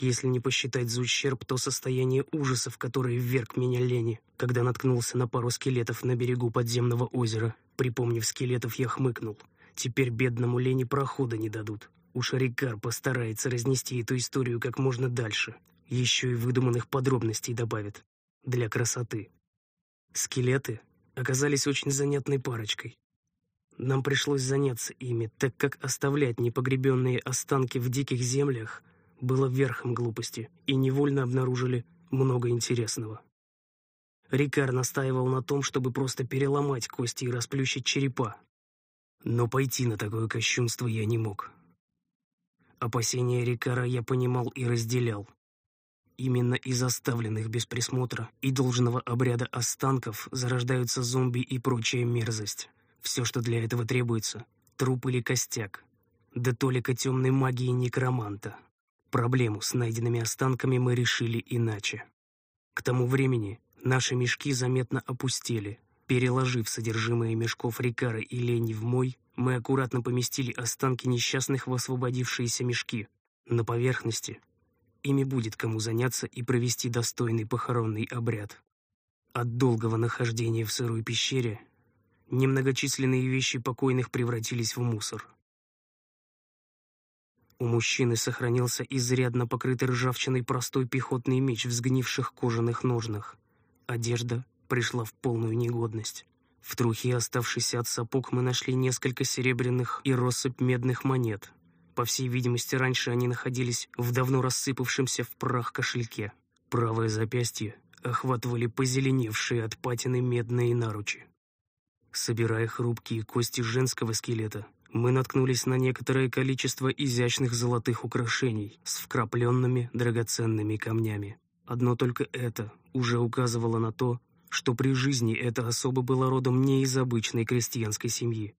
Если не посчитать за ущерб то состояние ужаса, в которое вверг меня лени, когда наткнулся на пару скелетов на берегу подземного озера. Припомнив скелетов, я хмыкнул. Теперь бедному лени прохода не дадут. Уж Рикар постарается разнести эту историю как можно дальше. Еще и выдуманных подробностей добавит. Для красоты. Скелеты оказались очень занятной парочкой. Нам пришлось заняться ими, так как оставлять непогребенные останки в диких землях было верхом глупости, и невольно обнаружили много интересного. Рикар настаивал на том, чтобы просто переломать кости и расплющить черепа. Но пойти на такое кощунство я не мог. Опасения Рикара я понимал и разделял. Именно из оставленных без присмотра и должного обряда останков зарождаются зомби и прочая мерзость. Все, что для этого требуется — труп или костяк. Да толика темной магии некроманта. Проблему с найденными останками мы решили иначе. К тому времени наши мешки заметно опустели. Переложив содержимое мешков Рикара и Лени в мой, мы аккуратно поместили останки несчастных в освободившиеся мешки. На поверхности ими будет кому заняться и провести достойный похоронный обряд. От долгого нахождения в сырой пещере немногочисленные вещи покойных превратились в мусор. У мужчины сохранился изрядно покрытый ржавчиной простой пехотный меч в сгнивших кожаных ножнах. Одежда пришла в полную негодность. В трухе, оставшейся от сапог, мы нашли несколько серебряных и россыпь медных монет. По всей видимости, раньше они находились в давно рассыпавшемся в прах кошельке. Правое запястье охватывали позеленевшие от патины медные наручи. Собирая хрупкие кости женского скелета, мы наткнулись на некоторое количество изящных золотых украшений с вкрапленными драгоценными камнями. Одно только это уже указывало на то, что при жизни эта особа была родом не из обычной крестьянской семьи.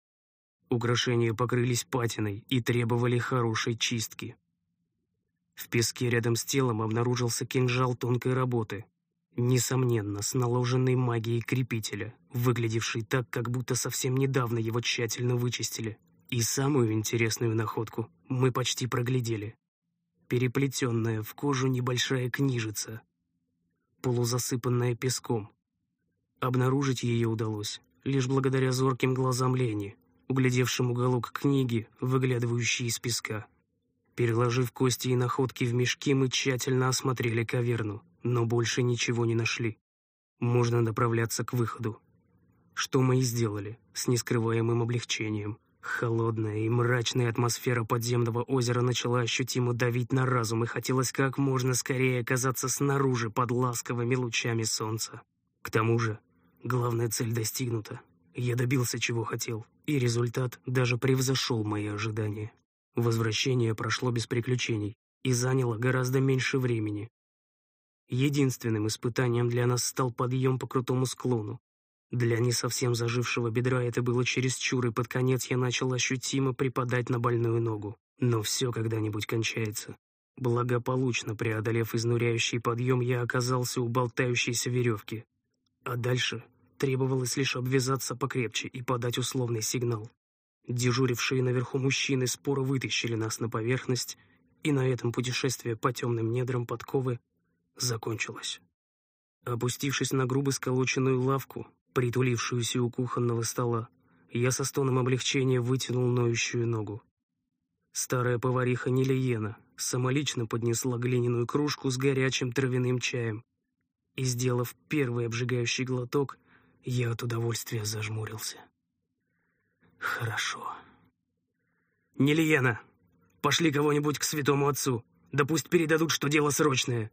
Украшения покрылись патиной и требовали хорошей чистки. В песке рядом с телом обнаружился кинжал тонкой работы, несомненно, с наложенной магией крепителя, выглядевший так, как будто совсем недавно его тщательно вычистили. И самую интересную находку мы почти проглядели. Переплетенная в кожу небольшая книжица, полузасыпанная песком, Обнаружить ее удалось лишь благодаря зорким глазам Лени, углядевшим уголок книги, выглядывающий из песка. Переложив кости и находки в мешки, мы тщательно осмотрели каверну, но больше ничего не нашли. Можно направляться к выходу. Что мы и сделали, с нескрываемым облегчением. Холодная и мрачная атмосфера подземного озера начала ощутимо давить на разум, и хотелось как можно скорее оказаться снаружи под ласковыми лучами солнца. К тому же, главная цель достигнута. Я добился, чего хотел, и результат даже превзошел мои ожидания. Возвращение прошло без приключений и заняло гораздо меньше времени. Единственным испытанием для нас стал подъем по крутому склону. Для не совсем зажившего бедра это было чересчур, и под конец я начал ощутимо припадать на больную ногу. Но все когда-нибудь кончается. Благополучно преодолев изнуряющий подъем, я оказался у болтающейся веревки. А дальше Требовалось лишь обвязаться покрепче и подать условный сигнал. Дежурившие наверху мужчины споро вытащили нас на поверхность, и на этом путешествие по темным недрам подковы закончилось. Опустившись на грубо сколоченную лавку, притулившуюся у кухонного стола, я со стоном облегчения вытянул ноющую ногу. Старая повариха Нелиена самолично поднесла глиняную кружку с горячим травяным чаем. И, сделав первый обжигающий глоток, я от удовольствия зажмурился. Хорошо. Нелиена, пошли кого-нибудь к святому отцу. Да пусть передадут, что дело срочное.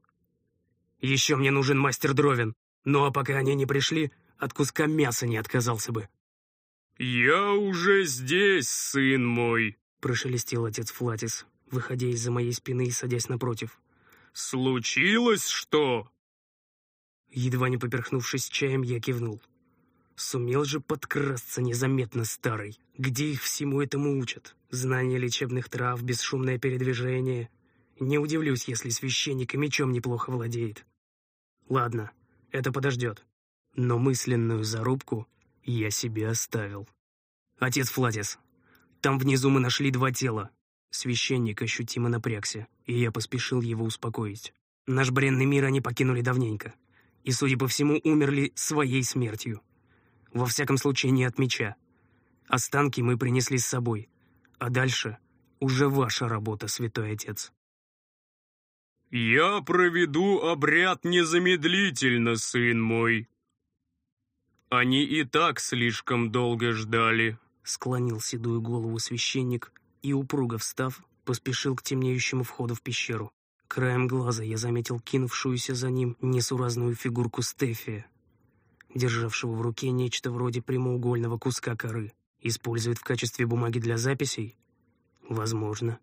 Еще мне нужен мастер Дровин. Ну а пока они не пришли, от куска мяса не отказался бы. «Я уже здесь, сын мой», — прошелестел отец Флатис, выходя из-за моей спины и садясь напротив. «Случилось что?» Едва не поперхнувшись чаем, я кивнул. Сумел же подкрасться незаметно старый. Где их всему этому учат? Знание лечебных трав, бесшумное передвижение. Не удивлюсь, если священник и мечом неплохо владеет. Ладно, это подождет. Но мысленную зарубку я себе оставил. Отец Флатис, там внизу мы нашли два тела. Священник ощутимо напрягся, и я поспешил его успокоить. Наш бренный мир они покинули давненько. И, судя по всему, умерли своей смертью. Во всяком случае, не от меча. Останки мы принесли с собой. А дальше уже ваша работа, святой отец. «Я проведу обряд незамедлительно, сын мой. Они и так слишком долго ждали», — склонил седую голову священник и, упруго встав, поспешил к темнеющему входу в пещеру. Краем глаза я заметил кинувшуюся за ним несуразную фигурку Стефия, державшего в руке нечто вроде прямоугольного куска коры. Использует в качестве бумаги для записей? Возможно.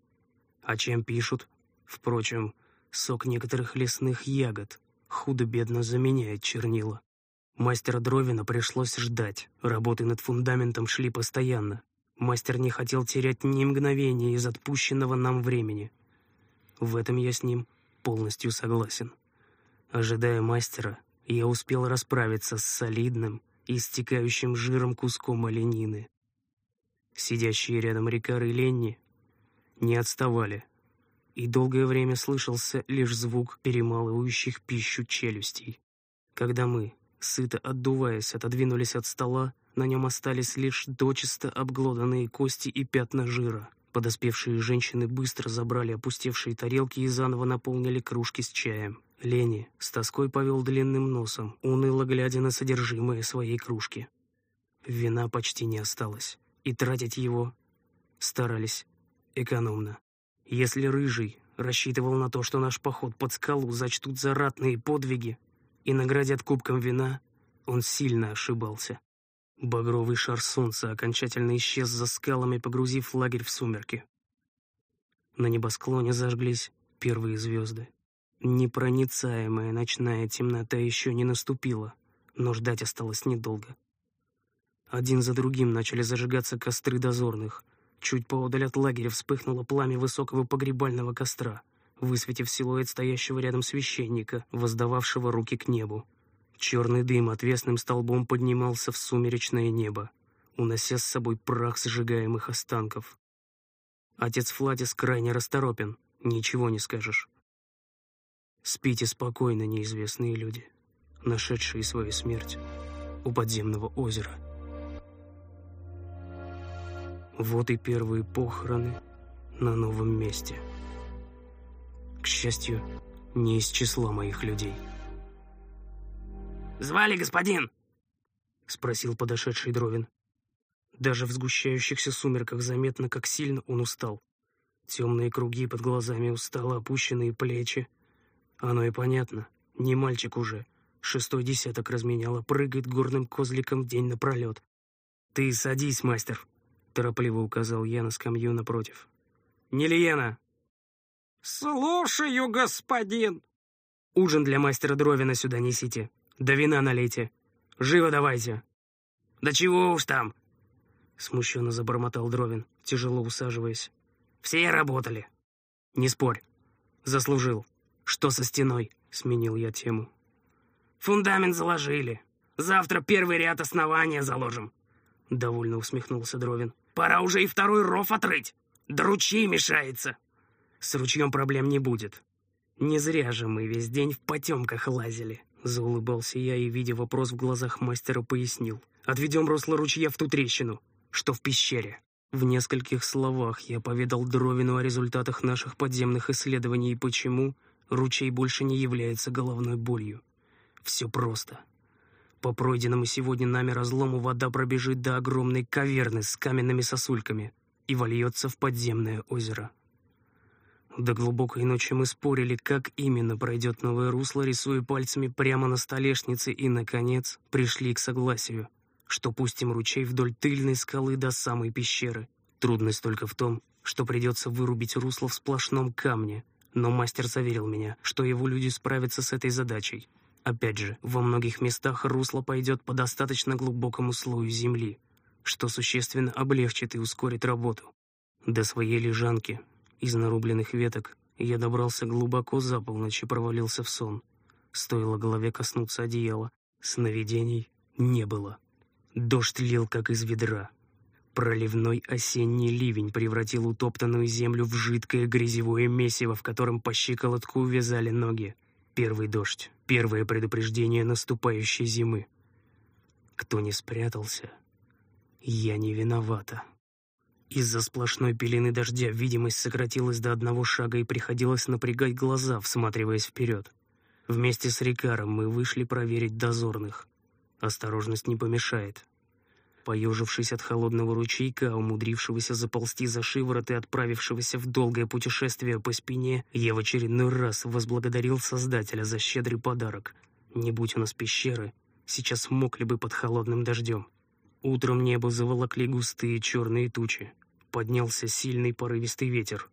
А чем пишут? Впрочем, сок некоторых лесных ягод худо-бедно заменяет чернила. Мастера Дровина пришлось ждать. Работы над фундаментом шли постоянно. Мастер не хотел терять ни мгновения из отпущенного нам времени. В этом я с ним полностью согласен. Ожидая мастера, я успел расправиться с солидным, истекающим жиром куском оленины. Сидящие рядом Рикар и Ленни не отставали, и долгое время слышался лишь звук перемалывающих пищу челюстей. Когда мы, сыто отдуваясь, отодвинулись от стола, на нем остались лишь дочисто обглоданные кости и пятна жира. Подоспевшие женщины быстро забрали опустевшие тарелки и заново наполнили кружки с чаем. Лени с тоской повел длинным носом, уныло глядя на содержимое своей кружки. Вина почти не осталось, и тратить его старались экономно. Если Рыжий рассчитывал на то, что наш поход под скалу зачтут за ратные подвиги и наградят кубком вина, он сильно ошибался. Багровый шар солнца окончательно исчез за скалами, погрузив лагерь в сумерки. На небосклоне зажглись первые звезды. Непроницаемая ночная темнота еще не наступила, но ждать осталось недолго. Один за другим начали зажигаться костры дозорных. Чуть поодаль от лагеря вспыхнуло пламя высокого погребального костра, высветив силуэт стоящего рядом священника, воздававшего руки к небу. Черный дым отвесным столбом поднимался в сумеречное небо, унося с собой прах сжигаемых останков. Отец Флатис крайне расторопен, ничего не скажешь. Спите спокойно, неизвестные люди, нашедшие свою смерть у подземного озера. Вот и первые похороны на новом месте. К счастью, не из числа моих людей. «Звали, господин?» — спросил подошедший Дровин. Даже в сгущающихся сумерках заметно, как сильно он устал. Темные круги под глазами, устало опущенные плечи — оно и понятно. Не мальчик уже. Шестой десяток разменяла, прыгает горным козликом день напролет. «Ты садись, мастер», — торопливо указал я на скамью напротив. «Не Лиена!» «Слушаю, господин!» «Ужин для мастера Дровина сюда несите. Да вина налейте. Живо давайте!» «Да чего уж там!» Смущенно забормотал Дровин, тяжело усаживаясь. «Все работали!» «Не спорь. Заслужил. «Что со стеной?» — сменил я тему. «Фундамент заложили. Завтра первый ряд основания заложим. Довольно усмехнулся Дровин. Пора уже и второй ров отрыть. Да ручей мешается. С ручьем проблем не будет. Не зря же мы весь день в потемках лазили. Заулыбался я и, видя вопрос в глазах мастера, пояснил. Отведем русло ручья в ту трещину, что в пещере. В нескольких словах я поведал Дровину о результатах наших подземных исследований и почему ручей больше не является головной болью. Все просто. По пройденному сегодня нами разлому вода пробежит до огромной каверны с каменными сосульками и вольется в подземное озеро. До глубокой ночи мы спорили, как именно пройдет новое русло, рисуя пальцами прямо на столешнице, и, наконец, пришли к согласию — что пустим ручей вдоль тыльной скалы до самой пещеры. Трудность только в том, что придется вырубить русло в сплошном камне, но мастер заверил меня, что его люди справятся с этой задачей. Опять же, во многих местах русло пойдет по достаточно глубокому слою земли, что существенно облегчит и ускорит работу. До своей лежанки из нарубленных веток я добрался глубоко за полночь и провалился в сон. Стоило голове коснуться одеяла, сновидений не было. Дождь лил, как из ведра. Проливной осенний ливень превратил утоптанную землю в жидкое грязевое месиво, в котором по щиколотку увязали ноги. Первый дождь, первое предупреждение наступающей зимы. Кто не спрятался, я не виновата. Из-за сплошной пелены дождя видимость сократилась до одного шага и приходилось напрягать глаза, всматриваясь вперед. Вместе с Рикаром мы вышли проверить дозорных. Осторожность не помешает. Поежившись от холодного ручейка, умудрившегося заползти за шиворот и отправившегося в долгое путешествие по спине, я в очередной раз возблагодарил Создателя за щедрый подарок. Не будь у нас пещеры, сейчас мокли бы под холодным дождем. Утром небо заволокли густые черные тучи. Поднялся сильный порывистый ветер.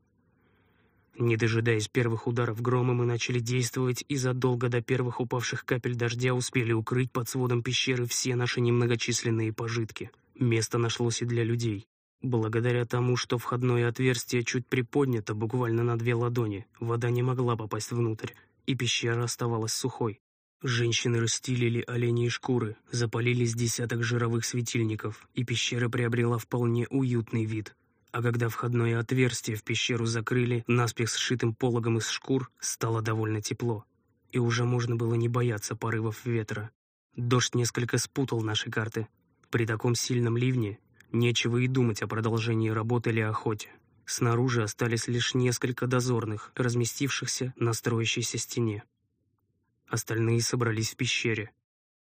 Не дожидаясь первых ударов грома, мы начали действовать и задолго до первых упавших капель дождя успели укрыть под сводом пещеры все наши немногочисленные пожитки. Место нашлось и для людей. Благодаря тому, что входное отверстие чуть приподнято буквально на две ладони, вода не могла попасть внутрь, и пещера оставалась сухой. Женщины расстелили оленьи шкуры, запалились десяток жировых светильников, и пещера приобрела вполне уютный вид — а когда входное отверстие в пещеру закрыли наспех сшитым пологом из шкур, стало довольно тепло, и уже можно было не бояться порывов ветра. Дождь несколько спутал наши карты. При таком сильном ливне нечего и думать о продолжении работы или охоте. Снаружи остались лишь несколько дозорных, разместившихся на строящейся стене. Остальные собрались в пещере.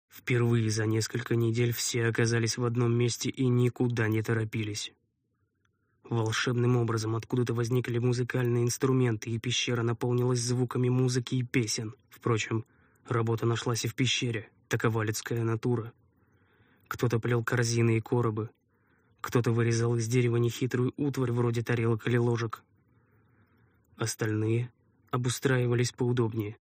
Впервые за несколько недель все оказались в одном месте и никуда не торопились. Волшебным образом откуда-то возникли музыкальные инструменты, и пещера наполнилась звуками музыки и песен. Впрочем, работа нашлась и в пещере, такова людская натура. Кто-то плел корзины и коробы, кто-то вырезал из дерева нехитрую утварь вроде тарелок или ложек. Остальные обустраивались поудобнее,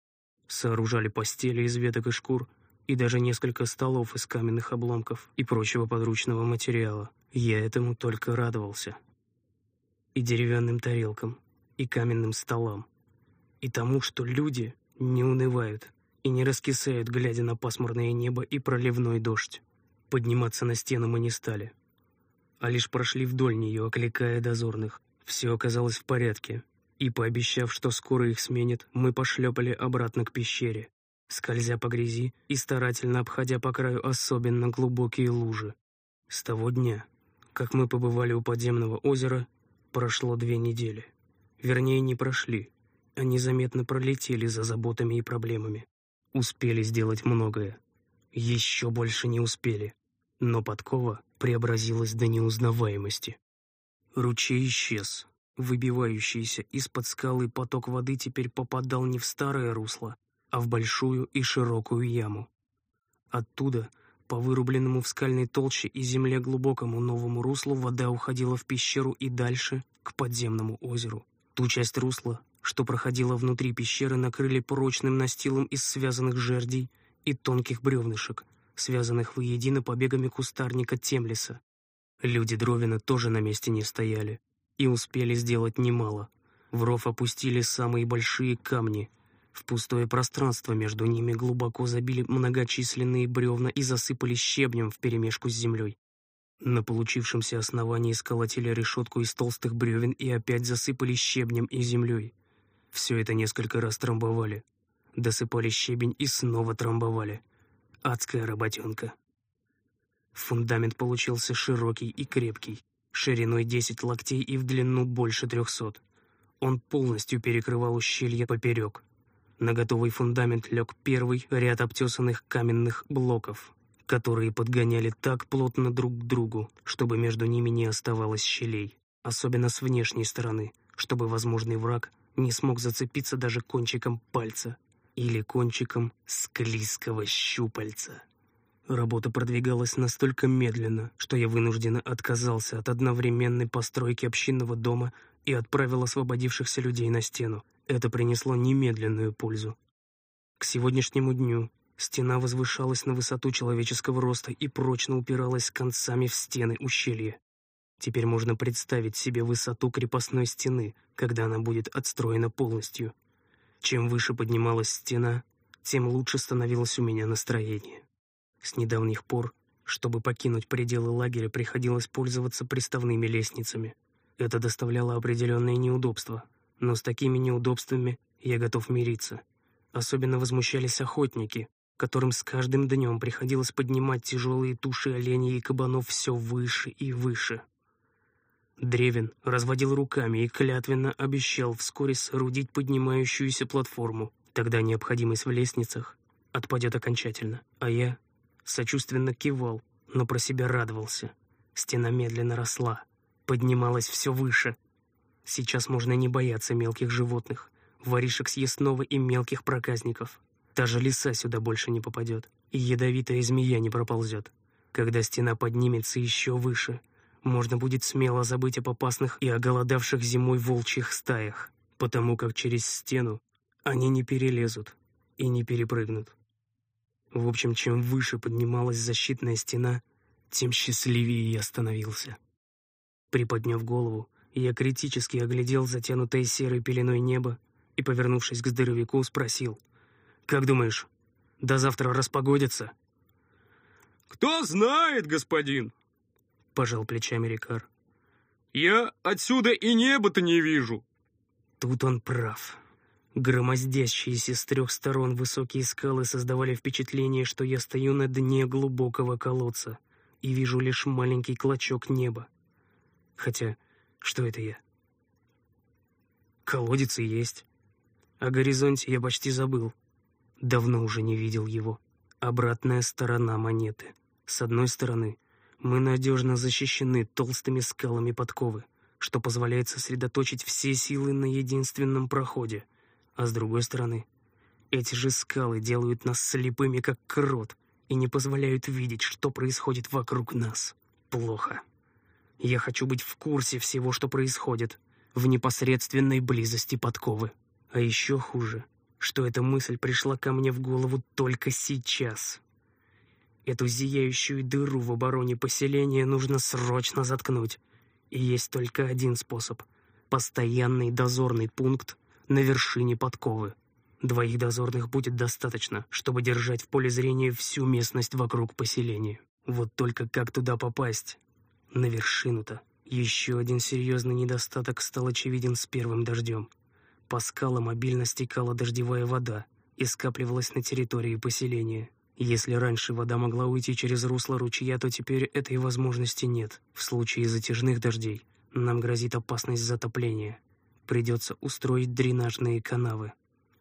сооружали постели из веток и шкур и даже несколько столов из каменных обломков и прочего подручного материала. Я этому только радовался и деревянным тарелкам, и каменным столам, и тому, что люди не унывают и не раскисают, глядя на пасмурное небо и проливной дождь. Подниматься на стену мы не стали, а лишь прошли вдоль нее, окликая дозорных. Все оказалось в порядке, и, пообещав, что скоро их сменят, мы пошлепали обратно к пещере, скользя по грязи и старательно обходя по краю особенно глубокие лужи. С того дня, как мы побывали у подземного озера, Прошло две недели. Вернее, не прошли. Они заметно пролетели за заботами и проблемами. Успели сделать многое. Еще больше не успели. Но подкова преобразилась до неузнаваемости. Ручей исчез. Выбивающийся из-под скалы поток воды теперь попадал не в старое русло, а в большую и широкую яму. Оттуда по вырубленному в скальной толще и земле глубокому новому руслу вода уходила в пещеру и дальше, к подземному озеру. Ту часть русла, что проходила внутри пещеры, накрыли прочным настилом из связанных жердей и тонких бревнышек, связанных воедино побегами кустарника Темлиса. Люди Дровина тоже на месте не стояли, и успели сделать немало. В ров опустили самые большие камни, В пустое пространство между ними глубоко забили многочисленные бревна и засыпали щебнем вперемешку с землей. На получившемся основании сколотили решетку из толстых бревен и опять засыпали щебнем и землей. Все это несколько раз трамбовали. Досыпали щебень и снова трамбовали. Адская работенка. Фундамент получился широкий и крепкий, шириной 10 локтей и в длину больше 300. Он полностью перекрывал ущелье поперек. На готовый фундамент лег первый ряд обтесанных каменных блоков, которые подгоняли так плотно друг к другу, чтобы между ними не оставалось щелей, особенно с внешней стороны, чтобы возможный враг не смог зацепиться даже кончиком пальца или кончиком склизкого щупальца. Работа продвигалась настолько медленно, что я вынужденно отказался от одновременной постройки общинного дома и отправил освободившихся людей на стену. Это принесло немедленную пользу. К сегодняшнему дню стена возвышалась на высоту человеческого роста и прочно упиралась концами в стены ущелья. Теперь можно представить себе высоту крепостной стены, когда она будет отстроена полностью. Чем выше поднималась стена, тем лучше становилось у меня настроение. С недавних пор, чтобы покинуть пределы лагеря, приходилось пользоваться приставными лестницами. Это доставляло определенные неудобства, но с такими неудобствами я готов мириться. Особенно возмущались охотники, которым с каждым днем приходилось поднимать тяжелые туши оленей и кабанов все выше и выше. Древин разводил руками и клятвенно обещал вскоре соорудить поднимающуюся платформу. Тогда необходимость в лестницах отпадет окончательно, а я сочувственно кивал, но про себя радовался. Стена медленно росла, поднималась все выше. Сейчас можно не бояться мелких животных, воришек съестного и мелких проказников. Та же лиса сюда больше не попадет, и ядовитая змея не проползет. Когда стена поднимется еще выше, можно будет смело забыть об опасных и оголодавших зимой волчьих стаях, потому как через стену они не перелезут и не перепрыгнут. В общем, чем выше поднималась защитная стена, тем счастливее я становился. Приподняв голову, я критически оглядел затянутое серой пеленой небо и, повернувшись к здоровяку, спросил, «Как думаешь, до завтра распогодится?» «Кто знает, господин!» — пожал плечами Рикар. «Я отсюда и небо-то не вижу!» Тут он прав. Громоздящиеся с трех сторон высокие скалы создавали впечатление, что я стою на дне глубокого колодца и вижу лишь маленький клочок неба. Хотя, что это я? Колодец и есть. О горизонте я почти забыл. Давно уже не видел его. Обратная сторона монеты. С одной стороны, мы надежно защищены толстыми скалами подковы, что позволяет сосредоточить все силы на единственном проходе — а с другой стороны, эти же скалы делают нас слепыми, как крот, и не позволяют видеть, что происходит вокруг нас. Плохо. Я хочу быть в курсе всего, что происходит, в непосредственной близости подковы. А еще хуже, что эта мысль пришла ко мне в голову только сейчас. Эту зияющую дыру в обороне поселения нужно срочно заткнуть. И есть только один способ — постоянный дозорный пункт на вершине подковы. Двоих дозорных будет достаточно, чтобы держать в поле зрения всю местность вокруг поселения. Вот только как туда попасть? На вершину-то. Еще один серьезный недостаток стал очевиден с первым дождем. По скалам обильно стекала дождевая вода и скапливалась на территории поселения. Если раньше вода могла уйти через русло ручья, то теперь этой возможности нет. В случае затяжных дождей нам грозит опасность затопления придется устроить дренажные канавы.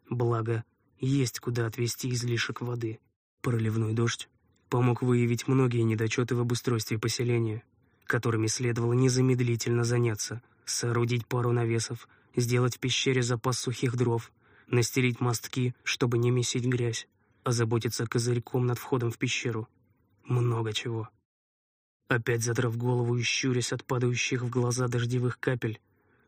Благо, есть куда отвести излишек воды. Проливной дождь помог выявить многие недочеты в обустройстве поселения, которыми следовало незамедлительно заняться, соорудить пару навесов, сделать в пещере запас сухих дров, настелить мостки, чтобы не месить грязь, озаботиться козырьком над входом в пещеру. Много чего. Опять задрав голову и щурясь от падающих в глаза дождевых капель,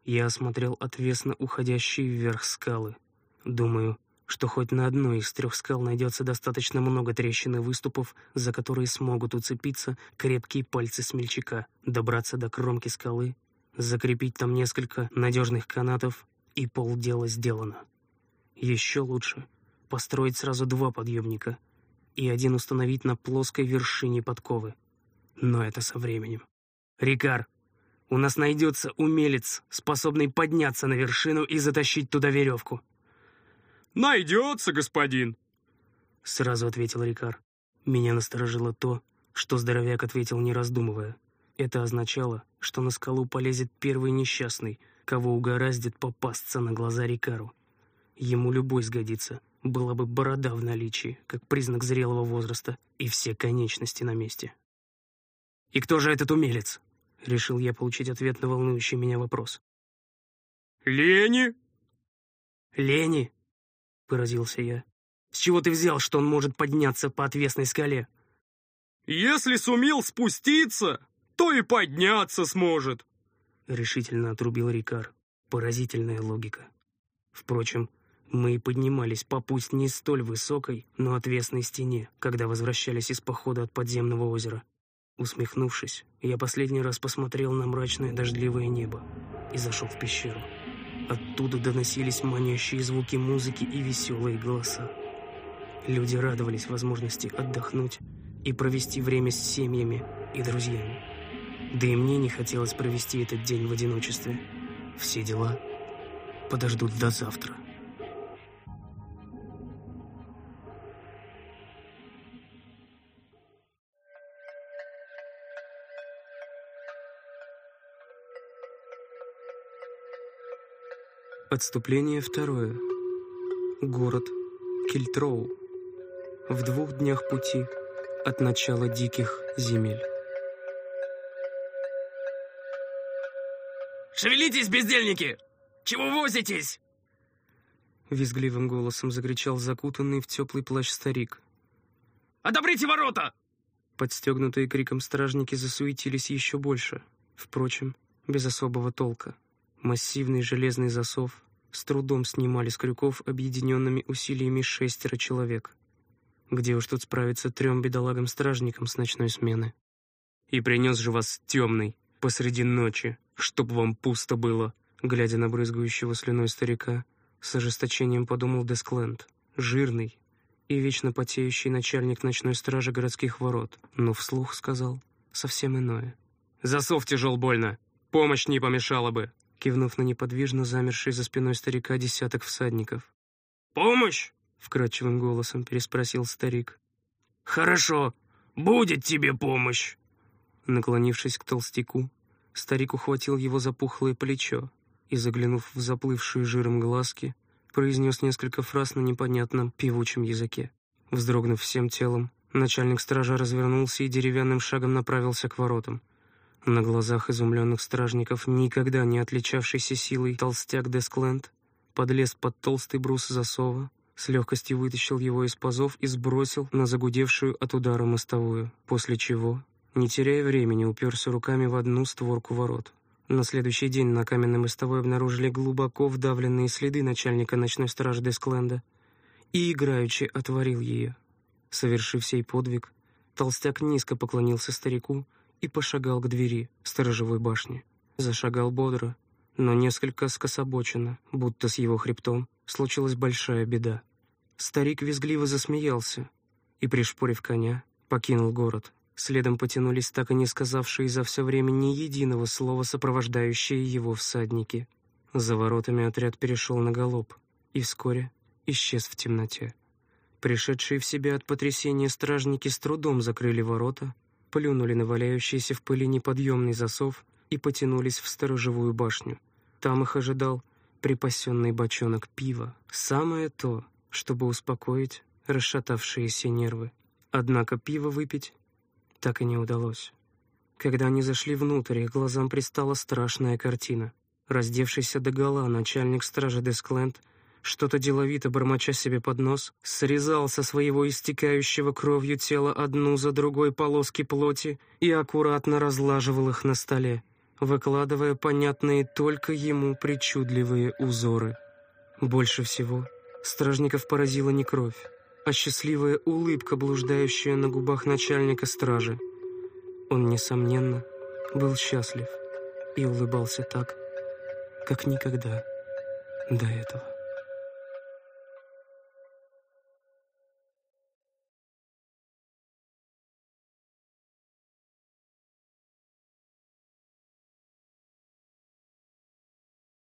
я осмотрел отвесно уходящие вверх скалы. Думаю, что хоть на одной из трех скал найдется достаточно много трещин и выступов, за которые смогут уцепиться крепкие пальцы смельчака, добраться до кромки скалы, закрепить там несколько надежных канатов, и полдела сделано. Еще лучше построить сразу два подъемника и один установить на плоской вершине подковы. Но это со временем. Рикар, у нас найдется умелец, способный подняться на вершину и затащить туда веревку. «Найдется, господин!» Сразу ответил Рикар. Меня насторожило то, что здоровяк ответил, не раздумывая. Это означало, что на скалу полезет первый несчастный, кого угораздит попасться на глаза Рикару. Ему любой сгодится, была бы борода в наличии, как признак зрелого возраста, и все конечности на месте. «И кто же этот умелец?» — решил я получить ответ на волнующий меня вопрос. «Лени?» «Лени?» — поразился я. «С чего ты взял, что он может подняться по отвесной скале?» «Если сумел спуститься, то и подняться сможет», — решительно отрубил Рикар. Поразительная логика. Впрочем, мы и поднимались по пусть не столь высокой, но отвесной стене, когда возвращались из похода от подземного озера. Усмехнувшись, я последний раз посмотрел на мрачное дождливое небо и зашел в пещеру. Оттуда доносились манящие звуки музыки и веселые голоса. Люди радовались возможности отдохнуть и провести время с семьями и друзьями. Да и мне не хотелось провести этот день в одиночестве. Все дела подождут до завтра. Отступление второе. Город Кильтроу. В двух днях пути от начала диких земель. «Шевелитесь, бездельники! Чего возитесь?» Визгливым голосом закричал закутанный в теплый плащ старик. «Одобрите ворота!» Подстегнутые криком стражники засуетились еще больше. Впрочем, без особого толка. Массивный железный засов с трудом снимали с крюков объединенными усилиями шестеро человек. Где уж тут справиться трем бедолагам-стражникам с ночной смены? И принес же вас темный посреди ночи, чтоб вам пусто было, глядя на брызгающего слюной старика, с ожесточением подумал Дескленд, жирный и вечно потеющий начальник ночной стражи городских ворот, но вслух сказал совсем иное. «Засов тяжел больно, помощь не помешала бы!» Кивнув на неподвижно замерший за спиной старика десяток всадников. «Помощь?» — вкрадчивым голосом переспросил старик. «Хорошо, будет тебе помощь!» Наклонившись к толстяку, старик ухватил его за пухлое плечо и, заглянув в заплывшие жиром глазки, произнес несколько фраз на непонятном певучем языке. Вздрогнув всем телом, начальник стража развернулся и деревянным шагом направился к воротам — на глазах изумленных стражников, никогда не отличавшийся силой, толстяк Дескленд подлез под толстый брус засова, с легкостью вытащил его из пазов и сбросил на загудевшую от удара мостовую, после чего, не теряя времени, уперся руками в одну створку ворот. На следующий день на каменной мостовой обнаружили глубоко вдавленные следы начальника ночной стражи Дескленда и играючи отворил ее. Совершив сей подвиг, толстяк низко поклонился старику, и пошагал к двери сторожевой башни. Зашагал бодро, но несколько скособоченно, будто с его хребтом случилась большая беда. Старик визгливо засмеялся и, пришпорив коня, покинул город. Следом потянулись так и не сказавшие за все время ни единого слова сопровождающие его всадники. За воротами отряд перешел на галоп и вскоре исчез в темноте. Пришедшие в себя от потрясения стражники с трудом закрыли ворота плюнули на валяющийся в пыли неподъемный засов и потянулись в сторожевую башню. Там их ожидал припасенный бочонок пива. Самое то, чтобы успокоить расшатавшиеся нервы. Однако пиво выпить так и не удалось. Когда они зашли внутрь, их глазам пристала страшная картина. Раздевшийся догола начальник стражи Дескленд что-то деловито бормоча себе под нос, срезал со своего истекающего кровью тела одну за другой полоски плоти и аккуратно разлаживал их на столе, выкладывая понятные только ему причудливые узоры. Больше всего стражников поразила не кровь, а счастливая улыбка, блуждающая на губах начальника стражи. Он, несомненно, был счастлив и улыбался так, как никогда до этого.